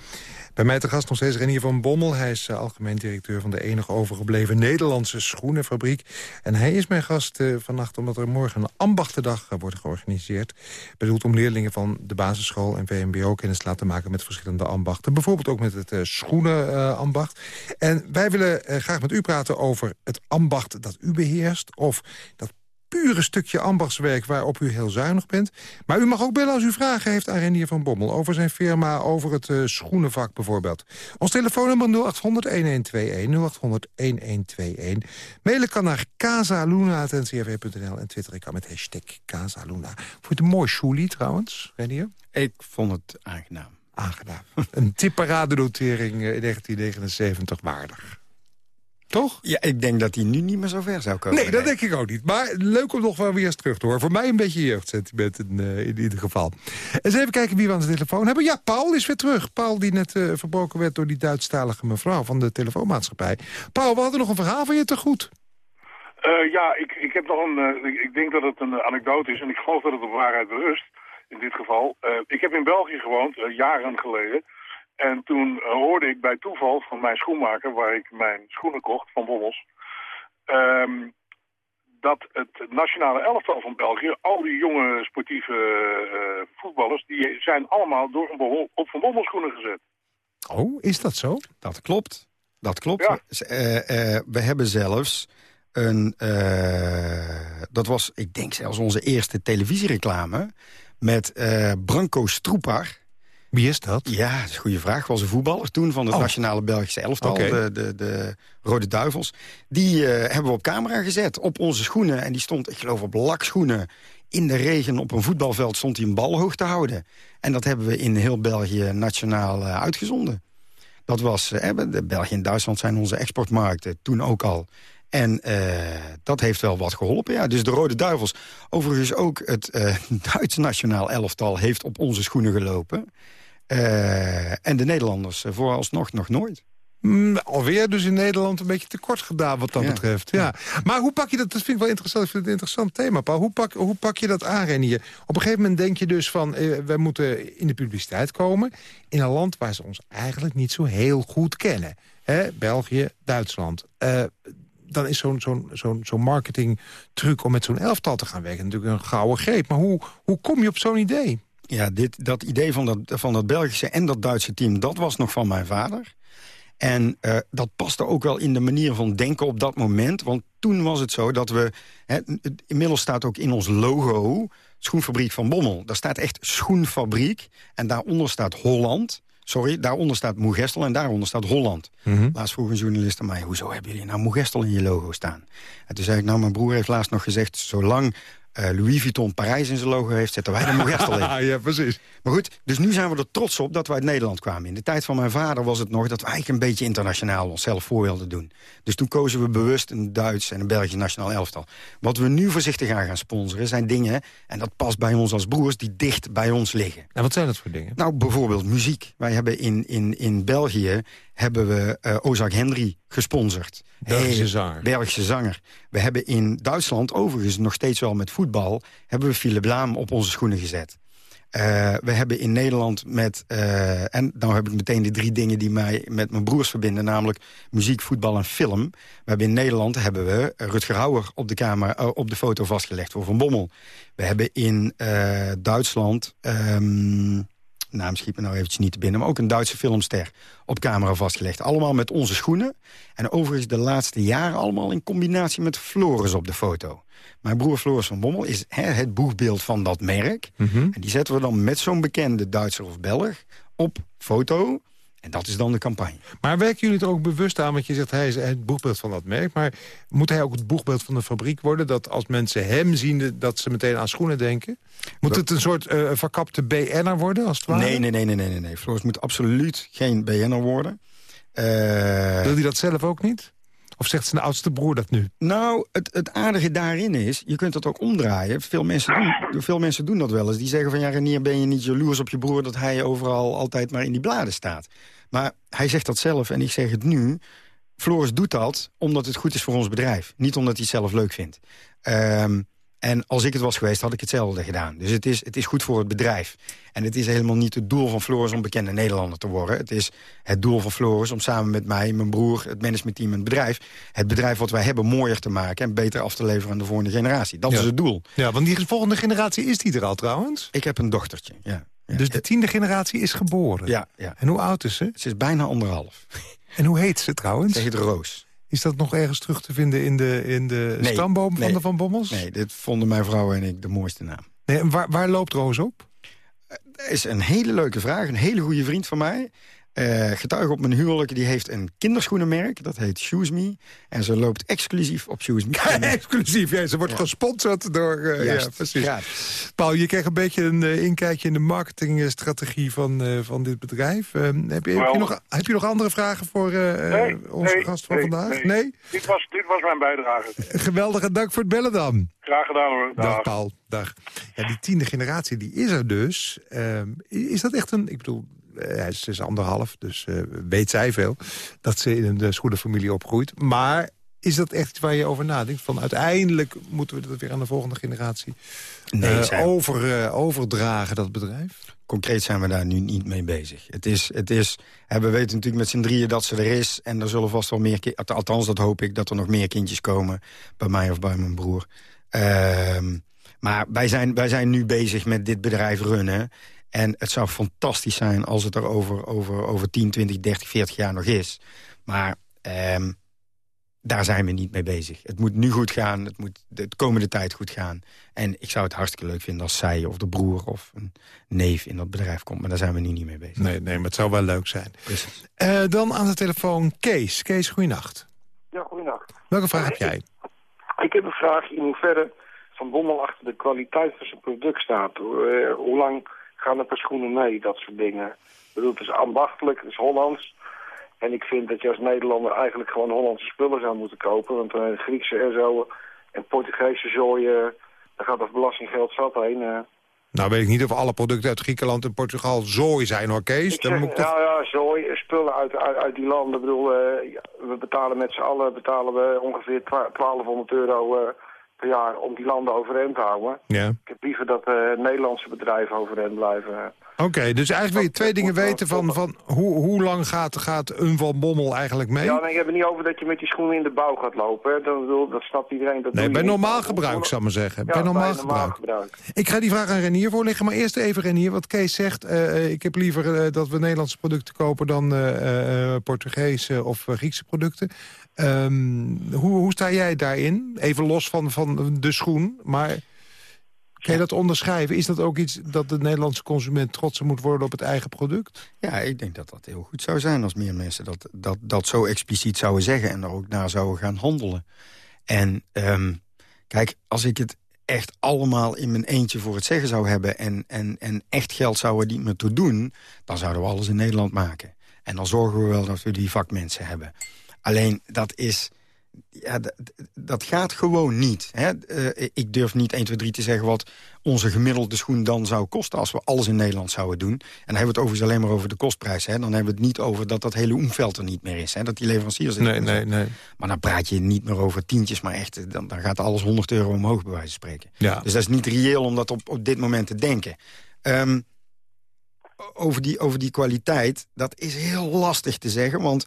Bij mij te gast nog steeds Renier van Bommel. Hij is uh, algemeen directeur van de enige overgebleven Nederlandse schoenenfabriek. En hij is mijn gast uh, vannacht omdat er morgen een ambachtendag uh, wordt georganiseerd. Bedoeld om leerlingen van de basisschool en VMBO kennis te laten maken met verschillende ambachten. Bijvoorbeeld ook met het schoenenambacht. en wij willen graag met u praten over het ambacht dat u beheerst. Of dat pure stukje ambachtswerk waarop u heel zuinig bent. Maar u mag ook bellen als u vragen heeft aan Renier van Bommel... over zijn firma, over het uh, schoenenvak bijvoorbeeld. Ons telefoonnummer 0800-1121, 0800-1121. Mailen kan naar casaluna.ncrv.nl en twitteren kan met hashtag Casaluna. Vond je het een mooi schoelie trouwens, Renier? Ik vond het aangenaam. Aangenaam. een tipperadennotering in 1979 waardig. Toch? Ja, ik denk dat hij nu niet meer zo ver zou komen. Nee, dat denk ik ook niet. Maar leuk om nog wel weer eens terug te horen. Voor mij een beetje jeugdsentiment in, uh, in ieder geval. Eens even kijken wie we aan de telefoon hebben. Ja, Paul is weer terug. Paul die net uh, verbroken werd door die Duitsstalige mevrouw van de telefoonmaatschappij. Paul, we hadden nog een verhaal van je te goed. Uh, ja, ik, ik heb nog een... ik denk dat het een anekdote is en ik geloof dat het op waarheid berust. In dit geval. ik heb in België gewoond, jaren geleden. En toen hoorde ik bij toeval van mijn schoenmaker, waar ik mijn schoenen kocht, van Bommels... Um, dat het nationale elftal van België, al die jonge sportieve uh, voetballers... die zijn allemaal door een Bommel, op Van Bommel schoenen gezet. Oh, is dat zo? Dat klopt. Dat klopt. Ja. Uh, uh, we hebben zelfs een... dat was, ik denk zelfs onze eerste televisiereclame... met Branko Stroepar... Wie is dat? Ja, dat is een goede vraag. was een voetballer toen van het Oh. nationale Belgische elftal, de, de, de Rode Duivels. Die eh, hebben we op camera gezet, op onze schoenen. En die stond, ik geloof, op lakschoenen. In de regen op een voetbalveld stond hij een bal hoog te houden. En dat hebben we in heel België nationaal eh, uitgezonden. Dat was, eh, de België en Duitsland zijn onze exportmarkten, toen ook al. En dat heeft wel wat geholpen, ja. Dus de Rode Duivels. Overigens ook het Duitse nationaal elftal heeft op onze schoenen gelopen. Eh, en de Nederlanders vooralsnog nog nooit. Mm, alweer dus in Nederland een beetje tekort gedaan wat dat Ja. betreft. Ja. Maar hoe pak je dat, dat vind ik wel interessant, ik vind het een interessant thema, Paul. Hoe pak, hoe pak je dat aan, Renier? Op een gegeven moment denk je dus van, eh, wij moeten in de publiciteit komen... in een land waar ze ons eigenlijk niet zo heel goed kennen. Hè? België, Duitsland. Eh, dan is zo'n zo'n zo'n zo'n marketingtruc om met zo'n elftal te gaan werken... natuurlijk een gouden greep. Maar hoe, hoe kom je op zo'n idee? Ja, dit, dat idee van dat, van dat Belgische en dat Duitse team... dat was nog van mijn vader. En eh, dat paste ook wel in de manier van denken op dat moment. Want toen was het zo dat we... Hè, inmiddels staat ook in ons logo... Schoenfabriek van Bommel. Daar staat echt Schoenfabriek. En daaronder staat Holland. Sorry, daaronder staat Moegestel en daaronder staat Holland. Laatst vroeg een journalist aan mij... hoezo hebben jullie nou Moegestel in je logo staan? En toen zei ik, nou, mijn broer heeft laatst nog gezegd... zolang eh, Louis Vuitton Parijs in zijn logo heeft... zetten wij de Moegestel in. Ah, ja, precies. Maar goed, dus nu zijn we er trots op dat we uit Nederland kwamen. In de tijd van mijn vader was het nog dat we eigenlijk een beetje internationaal onszelf voor wilden doen. Dus toen kozen we bewust een Duits en een Belgisch nationaal elftal. Wat we nu voorzichtig aan gaan sponsoren zijn dingen, en dat past bij ons als broers, die dicht bij ons liggen. Nou, wat zijn dat voor dingen? Nou, bijvoorbeeld muziek. Wij hebben in, in, in België hebben we eh Ozak Henry gesponsord. Belgische Hey, zanger. Belgische zanger. We hebben in Duitsland, overigens nog steeds wel met voetbal... hebben we Philip Laam op onze schoenen gezet. Eh, we hebben in Nederland met... eh, en nou heb ik meteen de drie dingen die mij met mijn broers verbinden... namelijk muziek, voetbal en film. We hebben in Nederland hebben we Rutger Hauer op de, camera, eh, op de foto vastgelegd voor Van Bommel. We hebben in Duitsland... ehm, naam schiet me nou eventjes niet te binnen... maar ook een Duitse filmster op camera vastgelegd. Allemaal met onze schoenen. En overigens de laatste jaren allemaal in combinatie met Floris op de foto. Mijn broer Floris van Bommel is hè, het boegbeeld van dat merk. En die zetten we dan met zo'n bekende Duitser of Belg op foto. En dat is dan de campagne. Maar werken jullie er ook bewust aan, want je zegt hij is het boegbeeld van dat merk... maar moet hij ook het boegbeeld van de fabriek worden... dat als mensen hem zien, dat ze meteen aan schoenen denken? Moet het een soort eh, verkapte BN'er worden, als het ware? Nee, nee, nee, nee, nee, nee, nee. Floris moet absoluut geen BN'er worden. Eh, Wil hij dat zelf ook niet? Of zegt zijn oudste broer dat nu? Nou, het, het aardige daarin is, je kunt het ook omdraaien. Veel mensen, doen, veel mensen doen dat wel eens. Die zeggen van, ja Renier, ben je niet jaloers op je broer... dat hij overal altijd maar in die bladen staat. Maar hij zegt dat zelf en ik zeg het nu. Floris doet dat omdat het goed is voor ons bedrijf. Niet omdat hij het zelf leuk vindt. Ehm, en als ik het was geweest, had ik hetzelfde gedaan. Dus het is, het is goed voor het bedrijf. En het is helemaal niet het doel van Floris om bekende Nederlander te worden. Het is het doel van Floris om samen met mij, mijn broer, het managementteam en het bedrijf... het bedrijf wat wij hebben mooier te maken en beter af te leveren aan de volgende generatie. Dat is het doel. Ja, want die volgende generatie is die er al trouwens? Ik heb een dochtertje, ja. Ja. Dus de tiende generatie is geboren? Ja, ja. En hoe oud is ze? Ze is bijna anderhalf. En hoe heet ze trouwens? Ze heet Roos. Is dat nog ergens terug te vinden in de, in de Nee, stamboom van de Van Bommels? Nee, dit vonden mijn vrouw en ik de mooiste naam. Nee, en waar, waar loopt Roos op? Dat is een hele leuke vraag. Een hele goede vriend van mij. Eh, getuige op mijn huwelijk. Die heeft een kinderschoenenmerk. Dat heet Shoes Me. En ze loopt exclusief op Shoes Me. Exclusief, ja, ze wordt Ja. gesponsord door... eh, Juist, ja, precies. gratis. Paul, je kreeg een beetje een eh, inkijkje in de marketingstrategie van, eh, van dit bedrijf. Eh, heb, je, heb, je Wel. nog, heb je nog andere vragen voor eh, Nee, onze nee, gast van nee, vandaag? nee. Dit, was, dit was mijn bijdrage. Geweldige dank voor het bellen dan. Graag gedaan hoor. Dag, Dag. Paul. Dag. Ja, die tiende generatie, die is er dus. Ehm, is dat echt een... Ik bedoel, hij is, ze is anderhalf, dus eh, weet zij veel... dat ze in een uh, schoenenfamilie opgroeit. Maar is dat echt waar je over nadenkt? Van uiteindelijk moeten we dat weer aan de volgende generatie Nee, eh, zijn- over, eh, overdragen, dat bedrijf? Concreet zijn we daar nu niet mee bezig. Het is, het is, hè, we weten natuurlijk met z'n drieën dat ze er is. En er zullen vast wel meer... Althans, dat hoop ik, dat er nog meer kindjes komen. Bij mij of bij mijn broer. Ehm, maar wij zijn, wij zijn nu bezig met dit bedrijf runnen. En het zou fantastisch zijn als het er over, over, over 10, 20, 30, 40 jaar nog is. Maar ehm, daar zijn we niet mee bezig. Het moet nu goed gaan, het moet de komende tijd goed gaan. En ik zou het hartstikke leuk vinden als zij of de broer of een neef in dat bedrijf komt. Maar daar zijn we nu niet mee bezig. Nee, nee, maar het zou wel leuk zijn. Precies. Eh, dan aan de telefoon Kees. Kees, goeienacht. Ja, goedenacht. Welke vraag heb jij? Ik heb een vraag in hoeverre Van Bommel achter de kwaliteit van zijn product staat. Eh, hoe lang gaan er per schoenen mee, dat soort dingen. Ik bedoel, het is ambachtelijk, het is Hollands. En ik vind dat je als Nederlander eigenlijk gewoon Hollandse spullen zou moeten kopen. Want eh Griekse en zo en Portugese zooi, eh, daar gaat dat belastinggeld zat heen. eh. Nou weet ik niet of alle producten uit Griekenland en Portugal zooi zijn hoor, Kees. Ik Dan zeg, moet ik toch... nou ja, zooi, spullen uit, uit, uit die landen. Ik bedoel, eh, we betalen met z'n allen betalen we ongeveer twa- 1200 euro per jaar om die landen overeind te houden. Ja. Ik heb liever dat eh, Nederlandse bedrijven overeind blijven. Oké, dus eigenlijk wil je twee dingen weten van, van hoe, hoe lang gaat, gaat een Van Bommel eigenlijk mee? Ja, nee, ik heb het niet over dat je met die schoenen in de bouw gaat lopen. Hè. Dat, bedoel, dat snapt iedereen. Dat nee, bij je normaal gebruik, zou ik maar zeggen. Ja, bij normaal normaal gebruik. gebruik. Ik ga die vraag aan Renier voorleggen, maar eerst even Renier. Wat Kees zegt, eh, ik heb liever eh, dat we Nederlandse producten kopen... dan eh eh, Portugese of eh, Griekse producten. Ehm, hoe, hoe sta jij daarin? Even los van, van de schoen, maar... Kan je dat onderschrijven? Is dat ook iets dat de Nederlandse consument trotser moet worden op het eigen product? Ja, ik denk dat dat heel goed zou zijn als meer mensen dat, dat, dat zo expliciet zouden zeggen... en er ook naar zouden gaan handelen. En ehm, kijk, als ik het echt allemaal in mijn eentje voor het zeggen zou hebben... en, en, en echt geld zouden die me toe doen... dan zouden we alles in Nederland maken. En dan zorgen we wel dat we die vakmensen hebben. Alleen, dat is... Ja, dat, gaat gewoon niet. Hè? Uh, ik durf niet 1, 2, 3 te zeggen wat onze gemiddelde schoen dan zou kosten... als we alles in Nederland zouden doen. En dan hebben we het overigens alleen maar over de kostprijs. Hè? Dan hebben we het niet over dat dat hele omveld er niet meer is. Hè? Dat die leveranciers... Nee, nee, nee. Maar dan praat je niet meer over tientjes, maar echt... dan, dan gaat alles 100 euro omhoog, bij wijze van spreken. Ja. Dus dat is niet reëel om dat op, op dit moment te denken. Um, over, die, over die kwaliteit, dat is heel lastig te zeggen. Want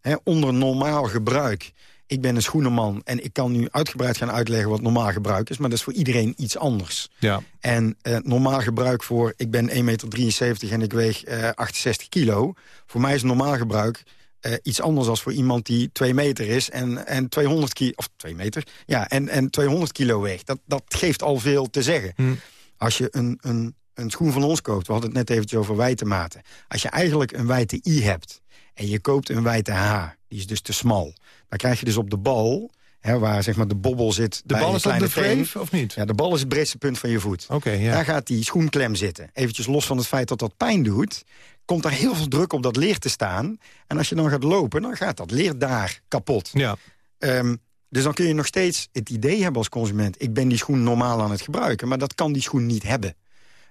hè, onder normaal gebruik ik ben een schoenenman en ik kan nu uitgebreid gaan uitleggen wat normaal gebruik is. Maar dat is voor iedereen iets anders. Ja. En uh, normaal gebruik voor, ik ben 1,73 meter en ik weeg uh, 68 kilo. Voor mij is normaal gebruik uh, iets anders dan voor iemand die 2 meter is en, en 200 kilo, of 2 meter, ja, en, en 200 kilo weegt. Dat, dat geeft al veel te zeggen. Hm. Als je een, een, een schoen van ons koopt, we hadden het net eventjes over wijtematen. Als je eigenlijk een wijte I hebt en je koopt een wijte H, die is dus te smal. Dan krijg je dus op de bal, hè, waar zeg maar de bobbel zit... De bal is de vreef, of niet? Ja, de bal is het breedste punt van je voet. Oké, okay, ja. Daar gaat die schoenklem zitten. Eventjes los van het feit dat dat pijn doet... komt daar heel veel druk op dat leer te staan. En als je dan gaat lopen, dan gaat dat leer daar kapot. Ja. Um, dus dan kun je nog steeds het idee hebben als consument... ik ben die schoen normaal aan het gebruiken, maar dat kan die schoen niet hebben.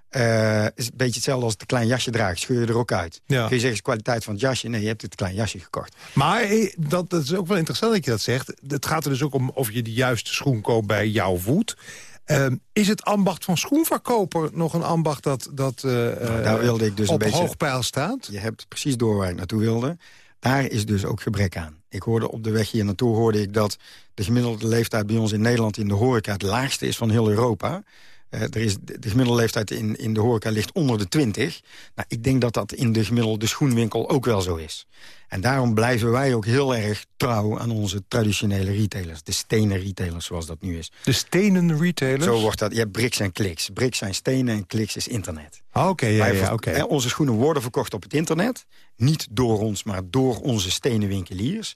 Eh, is een beetje hetzelfde als het klein jasje draagt. Scheur je er ook uit. Ja. Kun je zeggen, is kwaliteit van het jasje? Nee, je hebt het klein jasje gekocht. Maar eh, dat, dat is ook wel interessant dat je dat zegt. Het gaat er dus ook om of je de juiste schoen koopt bij jouw voet. Ehm, is het ambacht van schoenverkoper nog een ambacht dat, dat Nou, daar wilde ik dus op een beetje... hoog pijl staat? Je hebt precies door waar ik naartoe wilde. Daar is dus ook gebrek aan. Ik hoorde op de weg hier naartoe hoorde ik dat de gemiddelde leeftijd bij ons in Nederland in de horeca het laagste is van heel Europa. Eh, er is, de gemiddelde leeftijd in, in de horeca ligt onder de 20. Nou, ik denk dat dat in de gemiddelde schoenwinkel ook wel zo is. En daarom blijven wij ook heel erg trouw aan onze traditionele retailers. De stenen retailers, zoals dat nu is. De stenen retailers? Zo wordt dat. Je hebt bricks en kliks. Bricks zijn stenen en kliks is internet. Ah, Oké, ja, Onze schoenen worden verkocht op het internet. Niet door ons, maar door onze stenen winkeliers.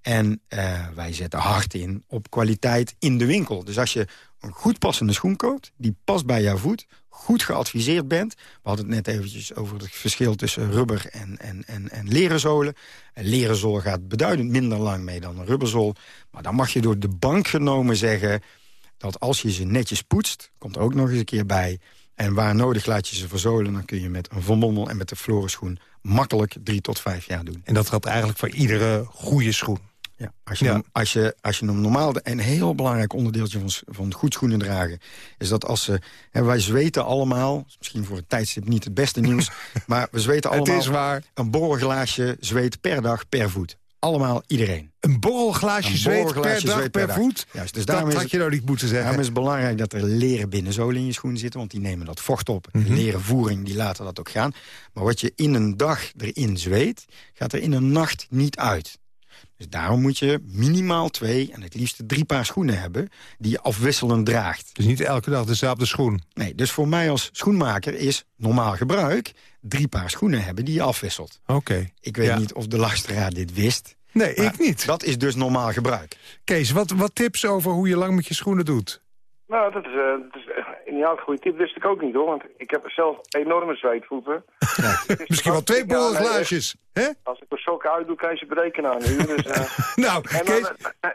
En eh, wij zetten hard in op kwaliteit in de winkel. Dus als je een goed passende schoen koopt, die past bij jouw voet... goed geadviseerd bent... we hadden het net eventjes over het verschil tussen rubber en, en, en, en leren zolen. Een leren zool gaat beduidend minder lang mee dan een rubberzool. Maar dan mag je door de bank genomen zeggen... dat als je ze netjes poetst, komt er ook nog eens een keer bij... en waar nodig laat je ze verzolen... dan kun je met een Van Bommel en met de Florenschoen... makkelijk drie tot vijf jaar doen. En dat geldt eigenlijk voor iedere goede schoen. Ja, als, je Ja. hem, als, je, als je hem normaal... Een heel belangrijk onderdeeltje van, van goed schoenen dragen... is dat als ze... Hè, wij zweten allemaal... is misschien voor het tijdstip niet het beste nieuws... maar we zweten Het allemaal... is waar. een borrelglaasje zweet per dag per voet. Allemaal, iedereen. Een borrelglaasje Een zweet per dag per, per dag. voet? Juist, dus daarom dat is had het- je nou niet moeten zeggen. Daarom is het belangrijk dat er leren binnenzolen in je schoen zitten... want die nemen dat vocht op. Mhm. Leren voering, die laten dat ook gaan. Maar wat je in een dag erin zweet... gaat er in een nacht niet uit. Dus daarom moet je minimaal twee en het liefst drie paar schoenen hebben... die je afwisselend draagt. Dus niet elke dag dezelfde schoen. Nee, dus voor mij als schoenmaker is normaal gebruik... drie paar schoenen hebben die je afwisselt. Oké. Ik weet Ja. niet of de luisteraar dit wist. Nee, ik niet. Dat is dus normaal gebruik. Kees, wat, wat tips over hoe je lang met je schoenen doet? Nou, dat is, eh, dat is echt een goede tip. wist ik ook niet hoor, want ik heb zelf enorme zweetvoeten. Is Misschien wel twee Ja, borrelglaasjes. hè? Als ik mijn sokken uitdoe, kan je ze berekenen aan nu. Dus, eh, Nou, Kees... eh,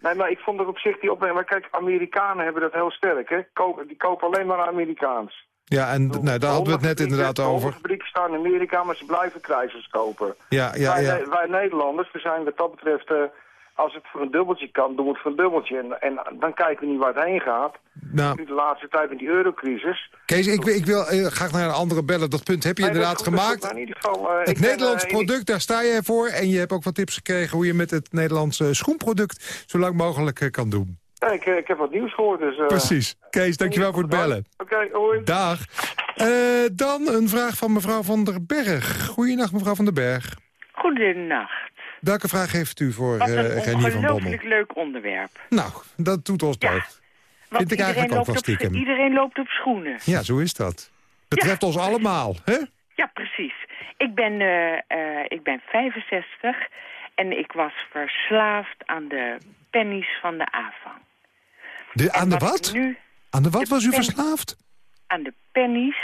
nee, maar ik vond er op zich die opmerking... Maar kijk, Amerikanen hebben dat heel sterk, hè. Kopen, die kopen alleen maar Amerikaans. Ja, en nou, daar hadden we het net inderdaad De over. fabrieken staan in Amerika, maar ze blijven kruisers kopen. Ja, ja, wij, ja. wij Nederlanders, we zijn wat dat betreft... eh, als het voor een dubbeltje kan, doen we het voor een dubbeltje. En, en dan kijken we niet waar het heen gaat. Nou, Nu de laatste tijd met die eurocrisis. Kees, ik, wil- ik wil eh, graag naar een andere bellen. Dat punt heb je Nee, inderdaad goed, gemaakt. in ieder geval, eh, Het Nederlands eh, product, daar sta jij voor. En je hebt ook wat tips gekregen hoe je met het Nederlandse schoenproduct... zo lang mogelijk kan doen. Ja, ik, ik heb wat nieuws gehoord. Dus, eh, Precies. Kees, dankjewel voor het bellen. Oké, hoi. Dag. Eh, dan een vraag van mevrouw van der Berg. Goedenacht, mevrouw van der Berg. Goedenacht. Welke vraag heeft u voor Wat eh een Renier van Bommel? ongelooflijk leuk onderwerp. Nou, dat doet ons Ja. Want Vind ik iedereen eigenlijk ook op-. Iedereen loopt op schoenen. Ja, zo is dat. Betreft ons allemaal, hè? Ja, precies. Ik ben, eh, eh, ik ben 65 en ik was verslaafd aan de pennies van de AVAN. De, aan de wat wat? Nu Aan de wat was u verslaafd? aan de pennies...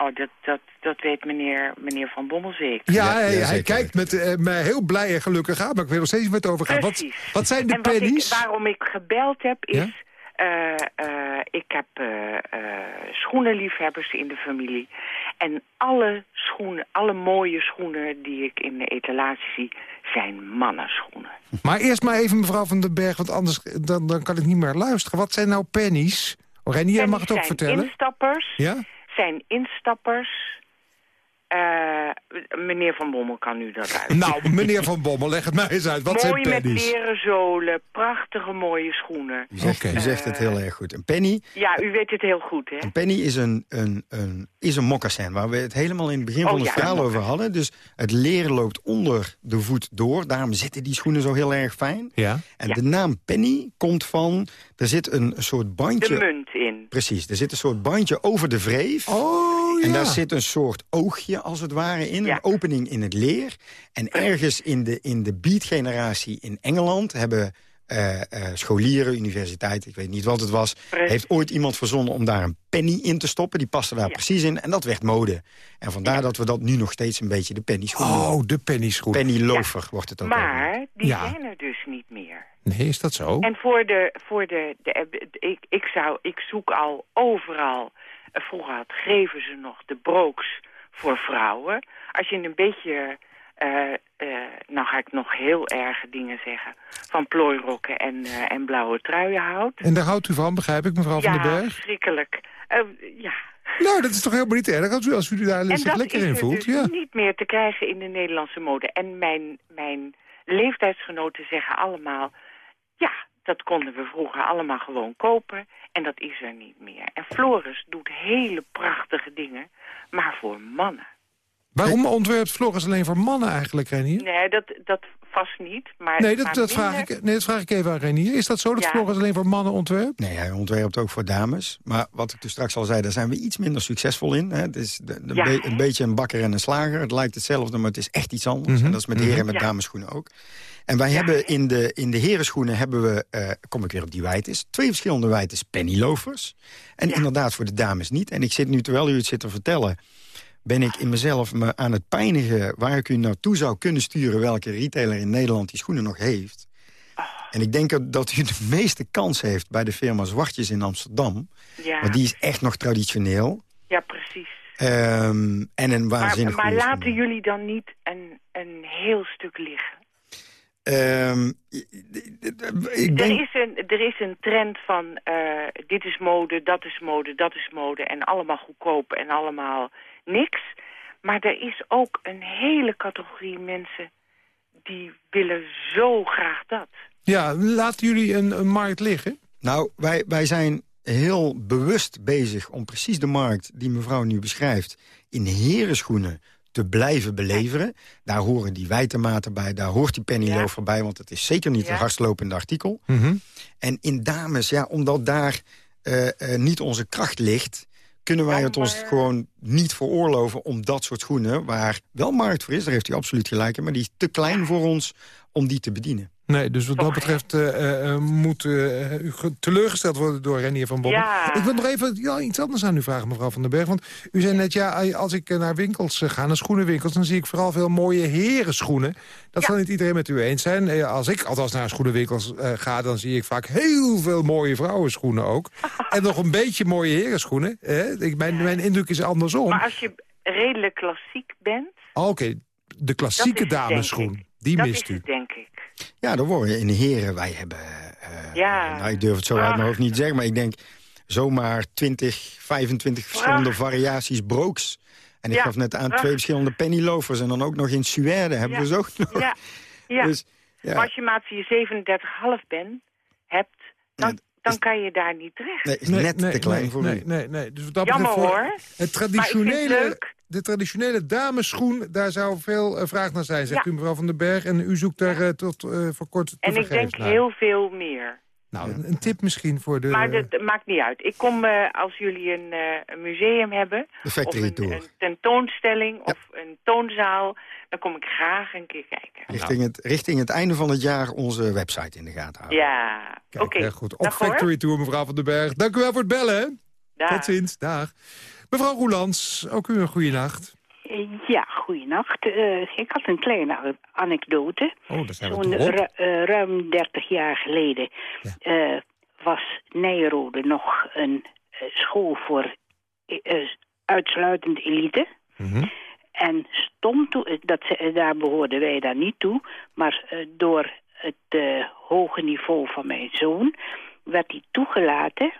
Oh, dat, dat, dat weet meneer, meneer Van Bommel zeker. Ja, Ja, hij, ja, hij kijkt met eh, mij heel blij en gelukkig aan, maar ik weet nog steeds niet waar het over gaat. Wat, Precies. wat zijn de en wat pennies? Ik, waarom ik gebeld heb is... Ja? eh, eh, ik heb eh, eh, schoenenliefhebbers in de familie. En alle schoenen, alle mooie schoenen die ik in de etalage zie... zijn mannenschoenen. Maar eerst maar even mevrouw van den Berg, want anders dan, dan kan ik niet meer luisteren. Wat zijn nou pennies? Renier, jij mag het ook Pennies zijn vertellen. instappers. Ja? Zijn instappers. Eh, meneer Van Bommel kan nu dat uit. Nou, meneer Van Bommel, leg het mij eens uit. Wat Mooi zijn met pennies? leren zolen, prachtige mooie schoenen. U zegt, Oké. u zegt het heel erg goed. Een penny, Ja, u weet het heel goed, hè? een penny is een, een, een, is een moccasin, waar we het helemaal in het begin Oh, van het ja, verhaal over hadden. Dus het leer loopt onder de voet door. Daarom zitten die schoenen zo heel erg fijn. Ja? En Ja. de naam penny komt van, er zit een soort bandje... De munt in. Precies, er zit een soort bandje over de wreef. Oh, ja. En daar zit een soort oogje, als het ware, in. Ja. Een opening in het leer. En ergens in de, in de beat-generatie in Engeland... hebben eh, eh, scholieren, universiteit, ik weet niet wat het was... Precies. heeft ooit iemand verzonnen om daar een penny in te stoppen. Die paste daar Ja. precies in en dat werd mode. En vandaar dat we dat nu nog steeds een beetje de penny schoen. Oh, de pennieschoen. Penny loafer wordt het ook. Maar die Ja. zijn er dus niet meer. Nee, is dat zo? En voor de, voor de, de, ik, ik, zou, ik zoek al overal vroeger had greven ze nog de brooks voor vrouwen. Als je een beetje... eh, eh, nou ga ik nog heel erge dingen zeggen. Van plooirokken en, eh, en blauwe truien houdt. En daar houdt u van, begrijp ik, mevrouw van ja, den Berg? verschrikkelijk. Eh, ja. Nou, dat is toch helemaal niet erg als u, als u daar zich lekker in voelt. dus Ja. niet meer te krijgen in de Nederlandse mode. En mijn, mijn leeftijdsgenoten zeggen allemaal... ja, dat konden we vroeger allemaal gewoon kopen. En dat is er niet meer. En Floris doet hele prachtige dingen, maar voor mannen. Waarom ontwerpt Floris alleen voor mannen eigenlijk, Renier? Nee, dat, dat vast niet. Maar, Nee, dat, maar dat, vraag ik, nee, dat vraag ik even aan Renier. Is dat zo dat Ja. Floris alleen voor mannen ontwerpt? Nee, hij ontwerpt ook voor dames. Maar wat ik dus straks al zei, daar zijn we iets minder succesvol in. Hè. Het is de, de- Ja. be- een beetje een bakker en een slager. Het lijkt hetzelfde, maar het is echt iets anders. Mhm, En dat is met heren en met Ja. dameschoenen ook. En wij hebben in de, in de herenschoenen hebben we, eh, kom ik weer op die wijtes... twee verschillende wijtes pennyloafers. En Ja. inderdaad voor de dames niet. En ik zit nu, terwijl u het zit te vertellen... ben ik in mezelf me aan het pijnigen waar ik u naartoe zou kunnen sturen... welke retailer in Nederland die schoenen nog heeft. En ik denk dat- u de meeste kans heeft bij de firma Zwartjes in Amsterdam. Ja, Want die is echt nog traditioneel. ja precies. Ehm, en een Maar, waanzinnig maar goede laten jullie dan niet een, een heel stuk liggen? Ehm, ik Er is, een, er is een trend van eh, dit is mode, dat is mode, dat is mode... en allemaal goedkoop en allemaal niks. Maar er is ook een hele categorie mensen... die willen zo graag dat. Ja, laten jullie een, een markt liggen? Nou, wij, wij zijn heel bewust bezig om precies de markt die mevrouw nu beschrijft... in herenschoenen te blijven beleveren. Daar horen die wijtermaten bij, daar hoort die pennyloafer bij... want het is zeker niet Ja. een hardslopende artikel. Mhm. En in dames, ja, omdat daar eh, eh, niet onze kracht ligt... kunnen wij Ja, het ons gewoon niet veroorloven om dat soort schoenen... waar wel markt voor is, daar heeft u absoluut gelijk in... maar die is te klein voor ons om die te bedienen. Nee, dus wat dat betreft eh, eh, eh, moet u ge- teleurgesteld worden door Renier van Bommel. Ja. Ik wil nog even ja, iets anders aan u vragen, mevrouw van den Berg. Want u zei net, ja, als ik naar winkels ga, naar schoenenwinkels... dan zie ik vooral veel mooie herenschoenen. Dat zal niet iedereen met u eens zijn. Als ik althans naar schoenenwinkels eh, ga, dan zie ik vaak heel veel mooie vrouwenschoenen ook. en nog een beetje mooie herenschoenen. Ik, mijn, mijn indruk is andersom. Maar als je redelijk klassiek bent, Oké, de klassieke Dat die dat mist is u. het, denk ik. Ja, dan worden in de heren, wij hebben... eh, Ja. nou, ik durf het zo uit mijn Ach. hoofd niet te zeggen... maar ik denk zomaar 20, 25 verschillende Ach. variaties brooks. En ik Ja. gaf net aan Ach. twee verschillende pennyloafers... en dan ook nog in suède hebben Ja. we ze ook nog. Ja, ja. Dus, ja. maar als je maat 37,5 bent, hebt, dan, Ja, dan kan je daar niet terecht. Nee, is net te klein nee, voor nee, nee, nee. Dus wat dat Jammer voor hoor. Het Maar ik vind traditionele, de traditionele dameschoen, daar zou veel eh, vraag naar zijn, zegt Ja. u mevrouw van den Berg. En u zoekt daar eh, tot eh, voor kort En ik denk naar. heel veel meer. Nou, een, een tip misschien voor de... Maar dat maakt niet uit. Ik kom, eh, als jullie een, eh, een museum hebben... De of factory een, tour. een tentoonstelling of een toonzaal... dan kom ik graag een keer kijken. Richting, het, richting het einde van het jaar onze website in de gaten houden. Ja, oké. heel goed. Op Dag, hoor. Factory Tour, mevrouw van den Berg. Dank u wel voor het bellen. Dag. Tot ziens, dag. Mevrouw Roelands, ook u een goede nacht. Ja, goeienacht. Eh ik had een kleine anekdote. Oh, daar zijn Zo'n ru- eh, ruim 30 jaar geleden eh, was Nijrode nog een school voor uitsluitend elite. Mhm. En stond toe, dat, ze- daar behoorden wij dan niet toe, maar door het hoge niveau van mijn zoon werd hij toegelaten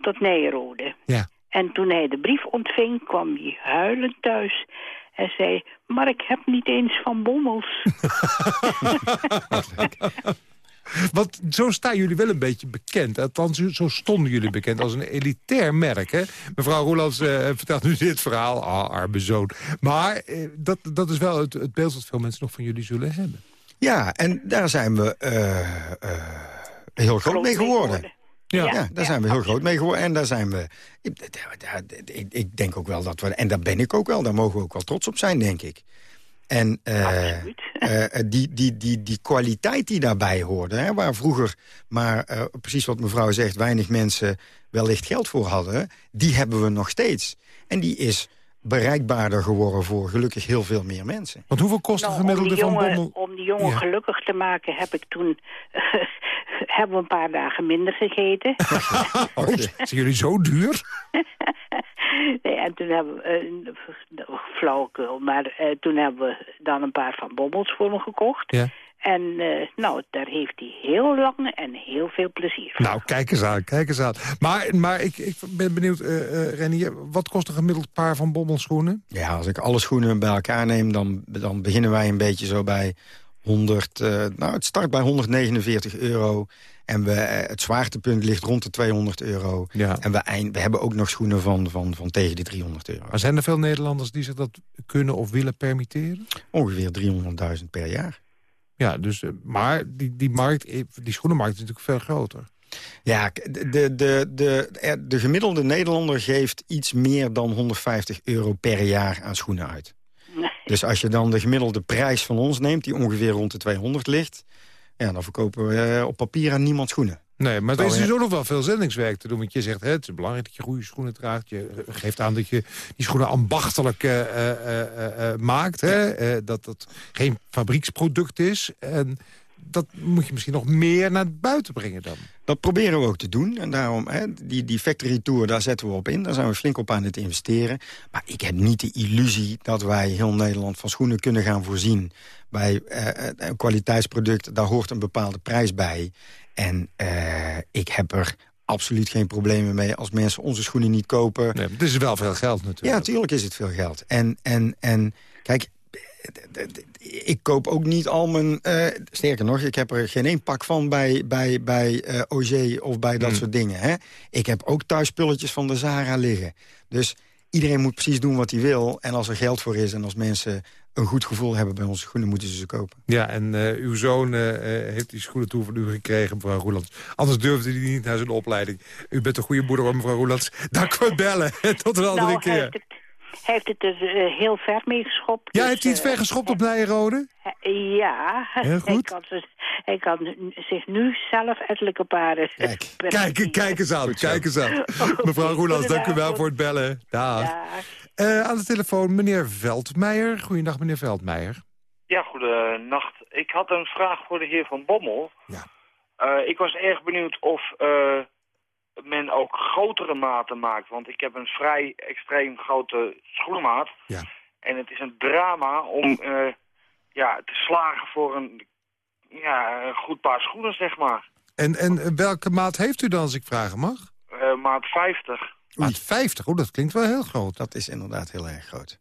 tot Nijrode. Ja. En toen hij de brief ontving, kwam hij huilend thuis en zei... maar ik heb niet eens van bommels. Want zo staan jullie wel een beetje bekend. Althans, zo stonden jullie bekend als een elitair merk. Hè? Mevrouw Roelands eh, vertelt nu dit verhaal. Ah, arme zoon. Maar eh, dat, dat is wel het, het beeld dat veel mensen nog van jullie zullen hebben. Ja, en daar zijn we eh, eh, heel groot mee geworden. Ja. Ja, daar zijn we heel groot mee geworden. En daar zijn we... Ik, ik, ik denk ook wel dat we... En daar ben ik ook wel. Daar mogen we ook wel trots op zijn, denk ik. En eh, eh, die, die, die, die kwaliteit die daarbij hoorde... Hè, waar vroeger maar, eh, precies wat mevrouw zegt... weinig mensen wellicht geld voor hadden... die hebben we nog steeds. En die is bereikbaarder geworden voor gelukkig heel veel meer mensen. Want hoeveel kost de Nou, om gemiddelde die van jongen, Bommel? om die jongen Ja. gelukkig te maken heb ik toen... hebben we een paar dagen minder gegeten. Oh, zijn jullie zo duur? nee, en toen hebben we, uh, flauwekul, maar uh, toen hebben we dan een paar van Bommels voor me gekocht. Ja. En uh, nou, daar heeft hij heel lang en heel veel plezier van. Nou, kijk eens aan, kijk eens aan. Maar, maar ik, ik ben benieuwd, uh, uh, Renier, wat kost een gemiddeld paar van bommelschoenen? Ja, als ik alle schoenen bij elkaar neem, dan, dan beginnen wij een beetje zo bij 100... nou, het start bij 149 euro. En we, het zwaartepunt ligt rond de 200 euro. Ja. En we, eind, we hebben ook nog schoenen van, van, van tegen de 300 euro. Maar zijn er veel Nederlanders die zich dat kunnen of willen permitteren? Ongeveer 300.000 per jaar. Ja, dus, maar die, die, markt, die schoenenmarkt is natuurlijk veel groter. Ja, de, de, de, de, de gemiddelde Nederlander geeft iets meer dan 150 euro per jaar aan schoenen uit. Dus als je dan de gemiddelde prijs van ons neemt, die ongeveer rond de 200 ligt... Ja, dan verkopen we op papier aan niemand schoenen. Nee, maar er is dus ook nog wel veel zendingswerk te doen. Want je zegt, hè, het is belangrijk dat je goede schoenen draagt. Je geeft aan dat je die schoenen ambachtelijk uh, uh, uh, maakt. Hè? dat dat geen fabrieksproduct is. En dat moet je misschien nog meer naar buiten brengen dan. Dat proberen we ook te doen. En daarom, hè, die, die factory tour, daar zetten we op in. Daar zijn we flink op aan het investeren. Maar ik heb niet de illusie dat wij heel Nederland van schoenen kunnen gaan voorzien. Bij uh, een kwaliteitsproduct, daar hoort een bepaalde prijs bij. En uh, ik heb er absoluut geen problemen mee als mensen onze schoenen niet kopen. Nee, het is wel veel geld natuurlijk. Ja, natuurlijk is het veel geld. En, en, en kijk, ik koop ook niet al mijn... Uh, sterker nog, ik heb er geen één pak van bij, bij, bij uh, OG of bij dat Hmm. soort dingen. Hè? Ik heb ook thuis spulletjes van de Zara liggen. Dus iedereen moet precies doen wat hij wil. En als er geld voor is en als mensen een goed gevoel hebben bij onze schoenen... moeten ze ze kopen. Ja, en uh, uw zoon uh, heeft die schoenen toe van u gekregen, mevrouw Roelands. Anders durfde hij niet naar zijn opleiding. U bent een goede moeder, mevrouw Roelands. Dank voor het bellen. Tot een andere nou, keer. Hij heeft het, dus uh, heel ver mee geschopt. Ja, dus, heeft hij het ver geschopt op Nijenrode? Ja. Heel goed. Hij kan, hij kan zich nu zelf ettelijke paren... Kijk, kijk, kijk eens aan, kijk eens aan. Mevrouw Roelands, dank u wel voor het bellen. Dag. Ja. Uh, aan de telefoon meneer Veldmeijer. Goedendag, meneer Veldmeijer. Ja, goedenacht. Ik had een vraag voor de heer Van Bommel. Ja. Uh, ik was erg benieuwd of uh, men ook grotere maten maakt. Want ik heb een vrij extreem grote schoenmaat. Ja. En het is een drama om uh, ja, te slagen voor een, ja, een goed paar schoenen, zeg maar. En, en welke maat heeft u dan, als ik vragen mag? maat 50. Maat 50, oh, dat klinkt wel heel groot. Dat is inderdaad heel erg groot.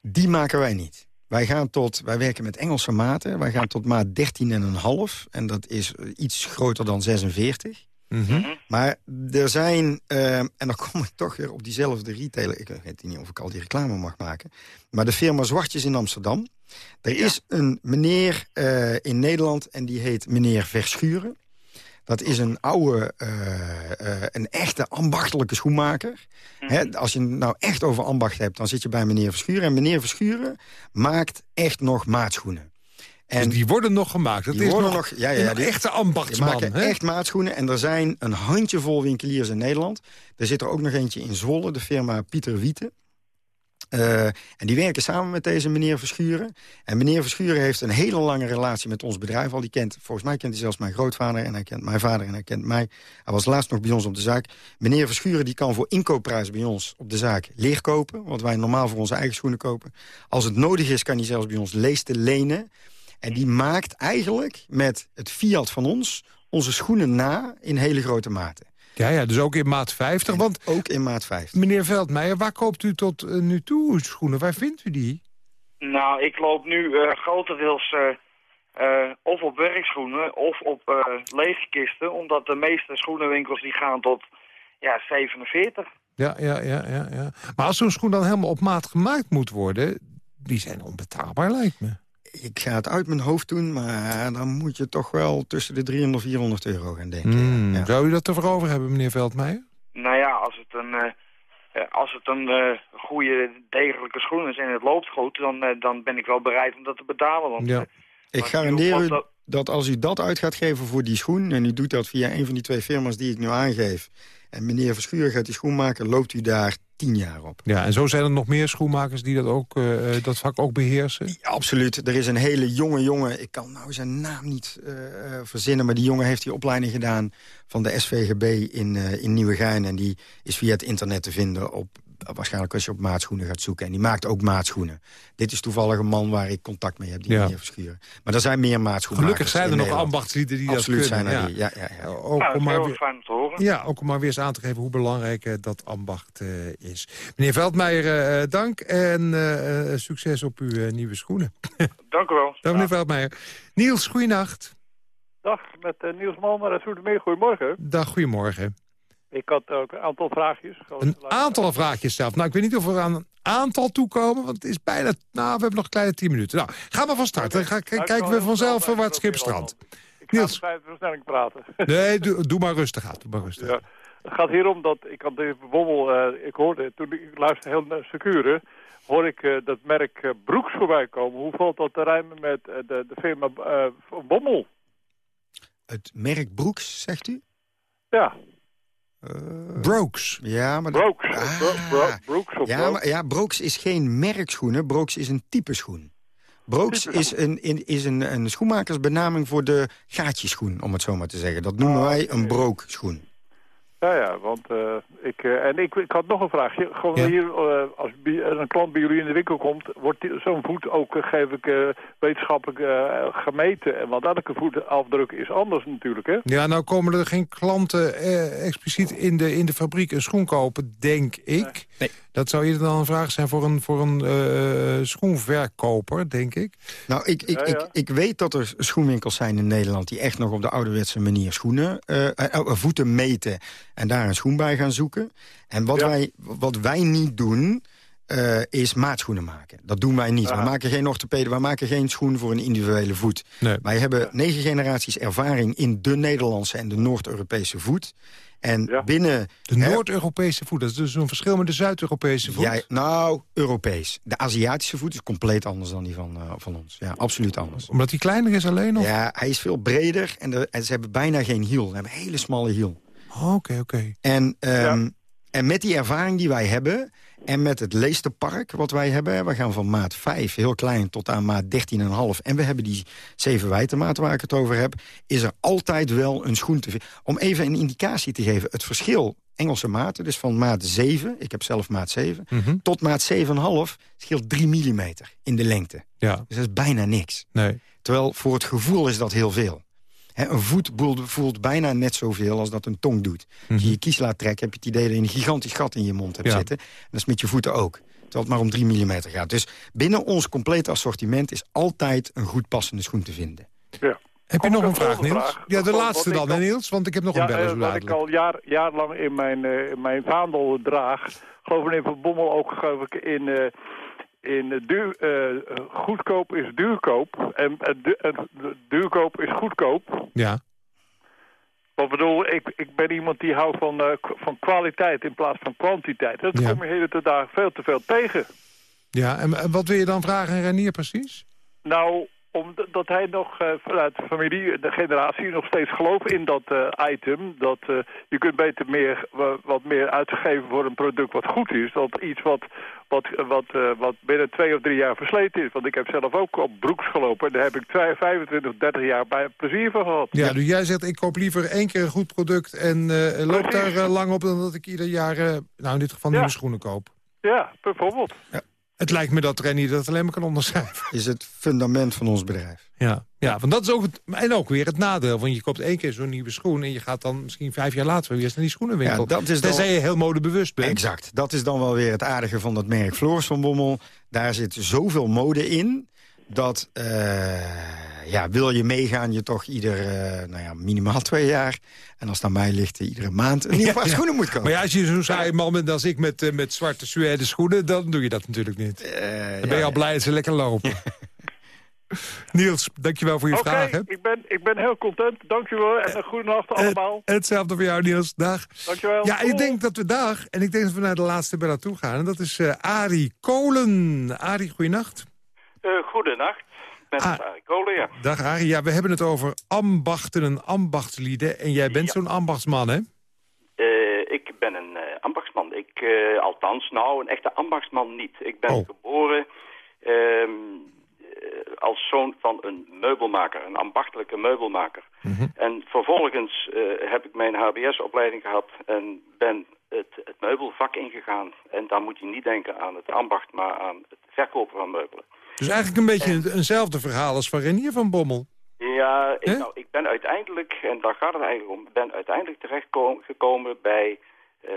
Die maken wij niet. Wij, gaan tot, wij werken met Engelse maten. Wij gaan tot maat 13,5. En dat is iets groter dan 46. Mm -hmm. Maar er zijn, uh, en dan kom ik toch weer op diezelfde retailer... ik weet niet of ik al die reclame mag maken... maar de firma Zwartjes in Amsterdam. Er ja. is een meneer uh, in Nederland en die heet meneer Verschuren. Dat is een oude, uh, uh, een echte ambachtelijke schoenmaker. Mm -hmm. He, als je nou echt over ambacht hebt, dan zit je bij meneer Verschuren. En meneer Verschuren maakt echt nog maatschoenen. En dus die worden nog gemaakt. Dat die is worden nog, nog ja, ja, een echte ambachtsman. Die maken hè? echt maatschoenen. En er zijn een handjevol winkeliers in Nederland. Er zit er ook nog eentje in Zwolle, de firma Pieter Wieten. Uh, en die werken samen met deze meneer Verschuren. En meneer Verschuren heeft een hele lange relatie met ons bedrijf al. Die kent, volgens mij kent hij zelfs mijn grootvader en hij kent mijn vader en hij kent mij. Hij was laatst nog bij ons op de zaak. Meneer Verschuren die kan voor inkoopprijs bij ons op de zaak leer kopen. Wat wij normaal voor onze eigen schoenen kopen. Als het nodig is kan hij zelfs bij ons leesten lenen. En die maakt eigenlijk met het Fiat van ons onze schoenen na in hele grote maten. Ja, ja, dus ook in maat 50. En want, ook in maat 50. Meneer Veldmeijer, waar koopt u tot uh, nu toe uw schoenen? Waar vindt u die? Nou, ik loop nu uh, grotendeels uh, of op werkschoenen of op leegkisten. Omdat de meeste schoenenwinkels die gaan tot ja, 47. Ja, ja, ja, ja, ja. Maar als zo'n schoen dan helemaal op maat gemaakt moet worden... die zijn onbetaalbaar, lijkt me. Ik ga het uit mijn hoofd doen, maar dan moet je toch wel tussen de 300 en 400 euro gaan denken. Mm, ja. Zou u dat ervoor over hebben, meneer Veldmeijer? Nou ja, als het een, uh, als het een uh, goede, degelijke schoen is en het loopt goed... dan, uh, dan ben ik wel bereid om dat te betalen. Want, ja. Ik garandeer u dat als u dat uit gaat geven voor die schoen... en u doet dat via een van die twee firma's die ik nu aangeef... en meneer Verschuren gaat die schoen maken, loopt u daar tien jaar op. Ja, en zo zijn er nog meer schoenmakers die dat, ook, uh, dat vak ook beheersen? Ja, absoluut. Er is een hele jonge jongen, ik kan nou zijn naam niet uh, verzinnen... maar die jongen heeft die opleiding gedaan van de SVGB in, uh, in Nieuwegein... en die is via het internet te vinden op waarschijnlijk als je op maatschoenen gaat zoeken. En die maakt ook maatschoenen. Dit is toevallig een man waar ik contact mee heb, die Ja. meneer Verschuren. Maar er zijn meer maatschoenen. Gelukkig zijn er nog ambachtslieden die Absoluut dat kunnen. zijn er die, ja, ja, ja. Ook, Nou, dat om maar weer, fijn om te horen. ja, ook om maar weer eens aan te geven hoe belangrijk eh, dat ambacht eh, is. Meneer Veldmeijer, eh, dank en eh, eh, succes op uw nieuwe schoenen. Dank u wel. Dag meneer Veldmeijer. Niels, goeienacht. Dag, met Niels Malmer uit Zoetermeer. Goedemorgen. Dag, goedemorgen. Ik had ook een aantal vraagjes. Gewoon Een aantal vraagjes zelf. Nou, ik weet niet of we aan een aantal toekomen, want het is bijna... Nou, we hebben nog een kleine tien minuten. Nou, ga maar van start. Dan ga- Nou, kijken we vanzelf waar het schip strandt. Ik ga Niels. versnelling praten. Nee, doe, doe maar rustig aan. Doe maar rustig. Ja. Het gaat hier om dat ik had de Bommel, eh, ik hoorde, toen ik luisterde heel secure, hoor ik eh, dat merk eh, Broeks voorbij komen. Hoe valt dat te rijmen met de, de firma eh, Bommel? Het merk Broeks, zegt u? Ja, Brooks. Ja, maar... Brooks. Ah. Bro- Bro- Brooks of Ja, Brooks. maar, ja, Brooks is geen merkschoenen. Brooks is een type schoen. Brooks Type is, een, in- is een, een schoenmakersbenaming voor de gaatjeschoen, om het zo maar te zeggen. Dat noemen wij een brookschoen. Ja, ja, want eh, ik, eh, en ik, ik had nog een vraagje. Gewoon Ja. hier, eh, als een klant bij jullie in de winkel komt, wordt die- zo'n voet ook, geef ik, eh, wetenschappelijk eh, gemeten. En want elke voetafdruk is anders natuurlijk, hè? Ja, nou komen er geen klanten eh, expliciet in de, in de fabriek een schoen kopen, denk ik. Nee. Dat zou eerder dan een vraag zijn voor een, voor een eh, schoenverkoper, denk ik. Nou, ik, ik, Ja, ja. Ik, ik weet dat er schoenwinkels zijn in Nederland... die echt nog op de ouderwetse manier schoenen, eh, eh, eh, voeten meten... en daar een schoen bij gaan zoeken. En wat, Ja. wij, wat wij niet doen, eh, is maatschoenen maken. Dat doen wij niet. We maken geen orthopeden, we maken geen schoen voor een individuele voet. Nee. Wij hebben negen generaties ervaring in de Nederlandse en de Noord-Europese voet. En Ja. binnen... De Noord-Europese voet, dat is dus een verschil met de Zuid-Europese voet. Ja, nou, Europees. De Aziatische voet is compleet anders dan die van, eh, van ons. Ja, absoluut anders. Omdat die kleiner is alleen? Of? Ja, hij is veel breder en, de, en ze hebben bijna geen hiel. Ze hebben een hele smalle hiel. Oh, Oké, oké. En, ehm, en met die ervaring die wij hebben... en met het Leesterpark wat wij hebben... we gaan van maat 5, heel klein, tot aan maat 13,5... en we hebben die 7 wijtermaat waar ik het over heb... is er altijd wel een schoen te vinden. Om even een indicatie te geven, het verschil... Engelse maten, dus van maat 7, ik heb zelf maat 7... Mhm. tot maat 7,5 scheelt 3 mm in de lengte. Ja, Dus dat is bijna niks. nee. Terwijl voor het gevoel is dat heel veel. Een voet voelt, voelt bijna net zoveel als dat een tong doet. Als je je kies laat trekken, heb je het idee dat je een gigantisch gat in je mond hebt Mhm. Ja. zitten. En dat is met je voeten ook. Terwijl het maar om 3 mm gaat. Dus binnen ons complete assortiment is altijd een goed passende schoen te vinden. Ja. Heb je nog een vraag, Niels? vraag? Ja, de laatste dan, al- Niels? Want ik heb nog een Ja, beller eh, wat ik al jaar, jarenlang in mijn, eh, in mijn vaandel draag. Geloof meneer Van Bommel ook geloof ik in, eh, in duur, eh, goedkoop is duurkoop. En, en, du- en duurkoop is goedkoop. Ja, Wat bedoel, ik, ik ben iemand die houdt van, eh, van kwaliteit in plaats van kwantiteit. Dat Ja. kom je hele dagen veel te veel tegen. ja. En, en wat wil je dan vragen aan Renier precies? Nou, omdat hij nog eh, vanuit de familie, de generatie, nog steeds gelooft in dat eh, item. Dat eh, je kunt beter meer, wa- wat meer uitgeven voor een product wat goed is. Dan iets wat, wat, wat, wat binnen twee of drie jaar versleten is. Want ik heb zelf ook op broeks gelopen. En daar heb ik twee- 25, 30 jaar bij plezier van gehad. Ja, dus jij zegt ik koop liever één keer een goed product... en loop daar lang op dan dat ik ieder jaar, nou in dit geval, Ja. nieuwe schoenen koop. Ja, bijvoorbeeld. Het lijkt me dat Renier dat alleen maar kan onderschrijven. Is het fundament van ons bedrijf. Ja, ja want dat is ook het, en ook weer het nadeel. Want je koopt één keer zo'n nieuwe schoen... en je gaat dan misschien vijf jaar later weer eens naar die schoenenwinkel. Ja, dat is dan- Tenzij je heel modebewust bent. Exact. Dat is dan wel weer het aardige van dat merk Floris van Bommel. Daar zit zoveel mode in... dat, eh, ja, wil je meegaan, je toch ieder, eh, nou ja, minimaal twee jaar... en als het aan mij ligt, eh, iedere maand een nieuw paar Ja. schoenen moet kopen. Maar ja, als je zo'n saai man bent als ik met, met zwarte suède schoenen... dan doe je dat natuurlijk niet. Eh, dan ben je al blij dat ze lekker lopen. Niels, dankjewel voor je Oké, vragen. ik, ben, ik ben heel content. Dankjewel en een goede nacht allemaal. Hetzelfde voor jou, Niels. Dag. Dankjewel. Ja, ik denk dat we dag. En ik denk dat we naar de laatste beller toe gaan. En dat is eh Arie Kolen. Arie, goeienacht. Uh, goedenacht, met Ah. Arie Kolen, ja. Dag Arie. Ja, we hebben het over ambachten en ambachtslieden. En jij bent zo'n ambachtsman, hè? Uh, ik ben een uh, ambachtsman. Ik, uh, althans, nou, een echte ambachtsman niet. Ik ben Oh. geboren ehm, als zoon van een meubelmaker, een ambachtelijke meubelmaker. Mhm. En vervolgens heb ik mijn HBS-opleiding gehad en ben het, het meubelvak ingegaan. En dan moet je niet denken aan het ambacht, maar aan het verkopen van meubelen. Dus eigenlijk een beetje een- eenzelfde verhaal als van Renier van Bommel. Ja, ik, nou, ik ben uiteindelijk, en daar gaat het eigenlijk om, ben uiteindelijk terechtgekomen bij eh,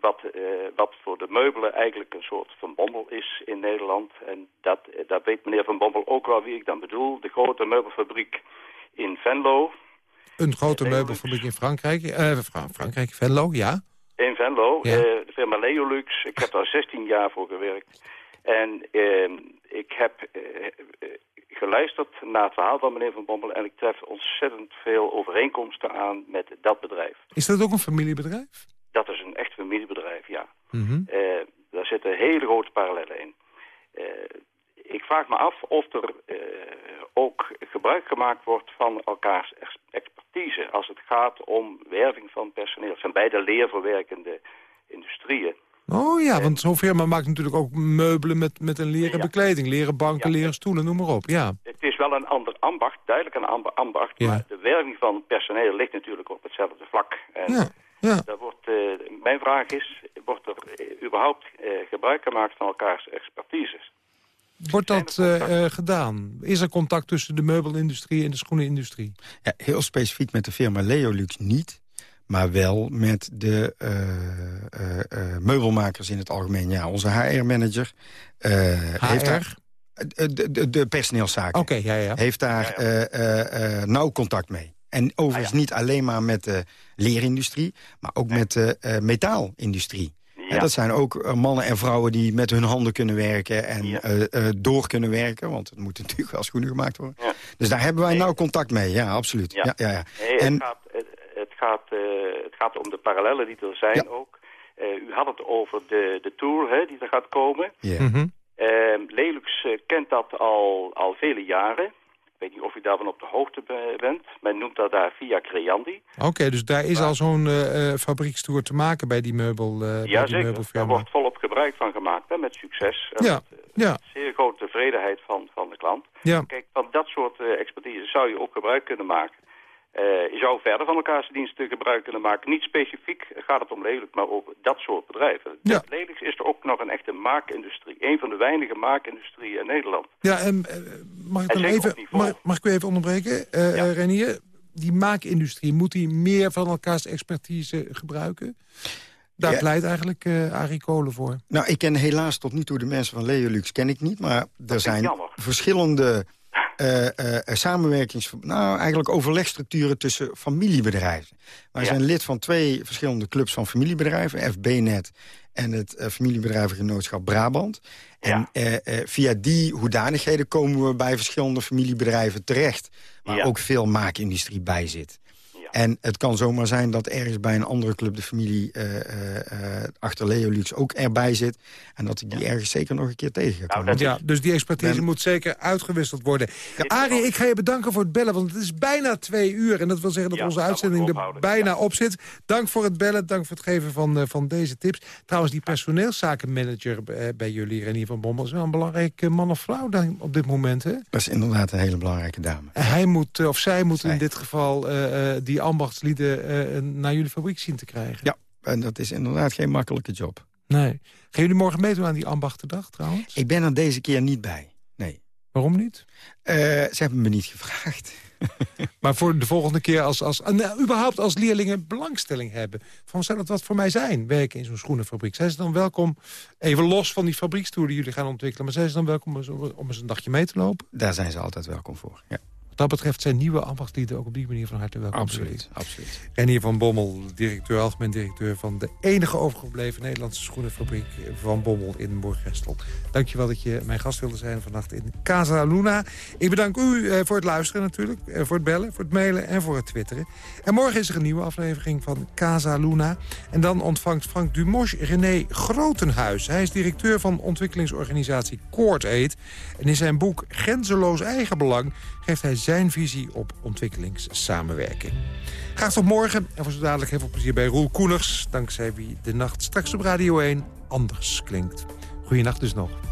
wat, eh, wat voor de meubelen eigenlijk een soort Van Bommel is in Nederland. En dat, eh, dat weet meneer Van Bommel ook wel wie ik dan bedoel. De grote meubelfabriek in Venlo. Een grote meubelfabriek in Frankrijk. eh, Fra- Frankrijk, Venlo, ja. In Venlo, Ja. eh, de firma Leolux. Ik heb daar 16 jaar voor gewerkt. En eh, ik heb eh, eh, geluisterd naar het verhaal van meneer Van Bommel... en ik tref ontzettend veel overeenkomsten aan met dat bedrijf. Is dat ook een familiebedrijf? Dat is een echt familiebedrijf, ja. Mhm. Eh, daar zitten hele grote parallellen in. Ik vraag me af of er ook gebruik gemaakt wordt van elkaars ex- expertise... als het gaat om werving van personeel. Het zijn beide leerverwerkende industrieën. Oh ja, want zo'n firma maakt natuurlijk ook meubelen met, met een leren bekleding. Leren banken, leren stoelen, noem maar op. Ja. Het is wel een ander ambacht, duidelijk een amber- ambacht... Ja. maar de werving van personeel ligt natuurlijk op hetzelfde vlak. En Ja, ja. Daar wordt, eh, mijn vraag is, wordt er eh, überhaupt eh, gebruik gemaakt van elkaars expertises? Wordt dat eh, eh, gedaan? Is er contact tussen de meubelindustrie en de schoenenindustrie? Ja, heel specifiek met de firma Leolux niet. Maar wel met de eh, eh, eh, meubelmakers in het algemeen. Ja, onze HR-manager heeft daar... De, de, de personeelszaken. Oké, ja, ja. Heeft daar eh, eh, eh, nauw contact mee. En overigens niet alleen maar met de leerindustrie... maar ook met de eh, metaalindustrie. En dat zijn ook mannen en vrouwen die met hun handen kunnen werken... en eh, eh, door kunnen werken, want het moet natuurlijk wel schoenen gemaakt worden. Dus daar hebben wij nauw contact mee, ja, absoluut. Ja. Ja, ja, Nee, En, het, gaat, gaat, eh, het gaat om de parallellen die er zijn ook. Eh, u had het over de, de tour hè, die er gaat komen. Ja. Mhm. Eh, Lelux kent dat al, al vele jaren. Ik weet niet of u daarvan op de hoogte be- bent. Men noemt dat daar via Creandi. Oké, dus daar is al zo'n eh eh, fabriekstoer te maken bij die, meubel, eh bij die Jazeker, daar wordt volop gebruik van gemaakt hè, met succes. En Ja, met, ja, zeer grote tevredenheid van, van de klant. ja. Kijk, van dat soort eh, expertise zou je ook gebruik kunnen maken. Eh, je zou verder van elkaars diensten gebruik kunnen maken. Niet specifiek gaat het om Lelijk, maar over dat soort bedrijven. Ja. Lelijk is er ook nog een echte maakindustrie. Een van de weinige maakindustrieën in Nederland. Ja, en, eh, mag ik En dan even, mag, mag ik u even onderbreken, eh Renier? Die maakindustrie, moet die meer van elkaars expertise gebruiken? Daar Ja. pleit eigenlijk eh Arie Kolen voor. Nou, ik ken helaas tot nu toe de mensen van Leolux ken ik niet. Maar er zijn jammer. verschillende eh, eh, eh, samenwerkings... Nou, eigenlijk overlegstructuren tussen familiebedrijven. Wij Ja. zijn lid van twee verschillende clubs van familiebedrijven. FBNet en het eh, familiebedrijvengenootschap Brabant. En via die hoedanigheden komen we bij verschillende familiebedrijven terecht. Waar Ja. ook veel maakindustrie bij zit. En het kan zomaar zijn dat ergens bij een andere club... de familie eh, eh, eh, achter Leolux ook erbij zit. En dat ik die ergens zeker nog een keer tegen ga komen. ja, dus die expertise Ben- moet zeker uitgewisseld worden. Arie, ik ga je bedanken voor het bellen, want het is bijna twee uur. En dat wil zeggen dat Ja, onze dat uitzending er bijna op zit. Dank voor het bellen, dank voor het geven van, eh, van deze tips. Trouwens, die personeelszakenmanager bij jullie, Renier van Bommel... is wel een belangrijke man of vrouw dan op dit moment, hè? Dat is inderdaad een hele belangrijke dame. Hij moet, of zij moet in dit geval eh, eh, die ambachtslieden eh, naar jullie fabriek zien te krijgen. Ja, en dat is inderdaad geen makkelijke job. Nee. Gaan jullie morgen meedoen aan die ambachtendag trouwens? Ik ben er deze keer niet bij. Nee. Waarom niet? Eh, ze hebben me niet gevraagd. Maar voor de volgende keer als, als en, nou, überhaupt als leerlingen belangstelling hebben. Van zou dat wat voor mij zijn, werken in zo'n schoenenfabriek? Zijn ze dan welkom, even los van die fabriekstoer die jullie gaan ontwikkelen... maar zijn ze dan welkom om, om eens een dagje mee te lopen? Daar zijn ze altijd welkom voor. Ja. Wat dat betreft zijn nieuwe ambachtslieden ook op die manier van harte welkom. Absoluut, absoluut. Renier van Bommel, directeur, algemeen directeur... van de enige overgebleven Nederlandse schoenenfabriek van Bommel in Moergestel. Dankjewel dat je mijn gast wilde zijn vannacht in Casa Luna. Ik bedank u eh, voor het luisteren natuurlijk, eh, voor het bellen, voor het mailen en voor het twitteren. En morgen is er een nieuwe aflevering van Casa Luna. En dan ontvangt Frank Dumosch René Grotenhuis. Hij is directeur van ontwikkelingsorganisatie Court Aid. En in zijn boek Grenzeloos Eigenbelang geeft hij zijn visie op ontwikkelingssamenwerking. Graag tot morgen en voor zo dadelijk heel veel plezier bij Roel Koeners... dankzij wie de nacht straks op Radio 1 anders klinkt. Goeienacht dus nog.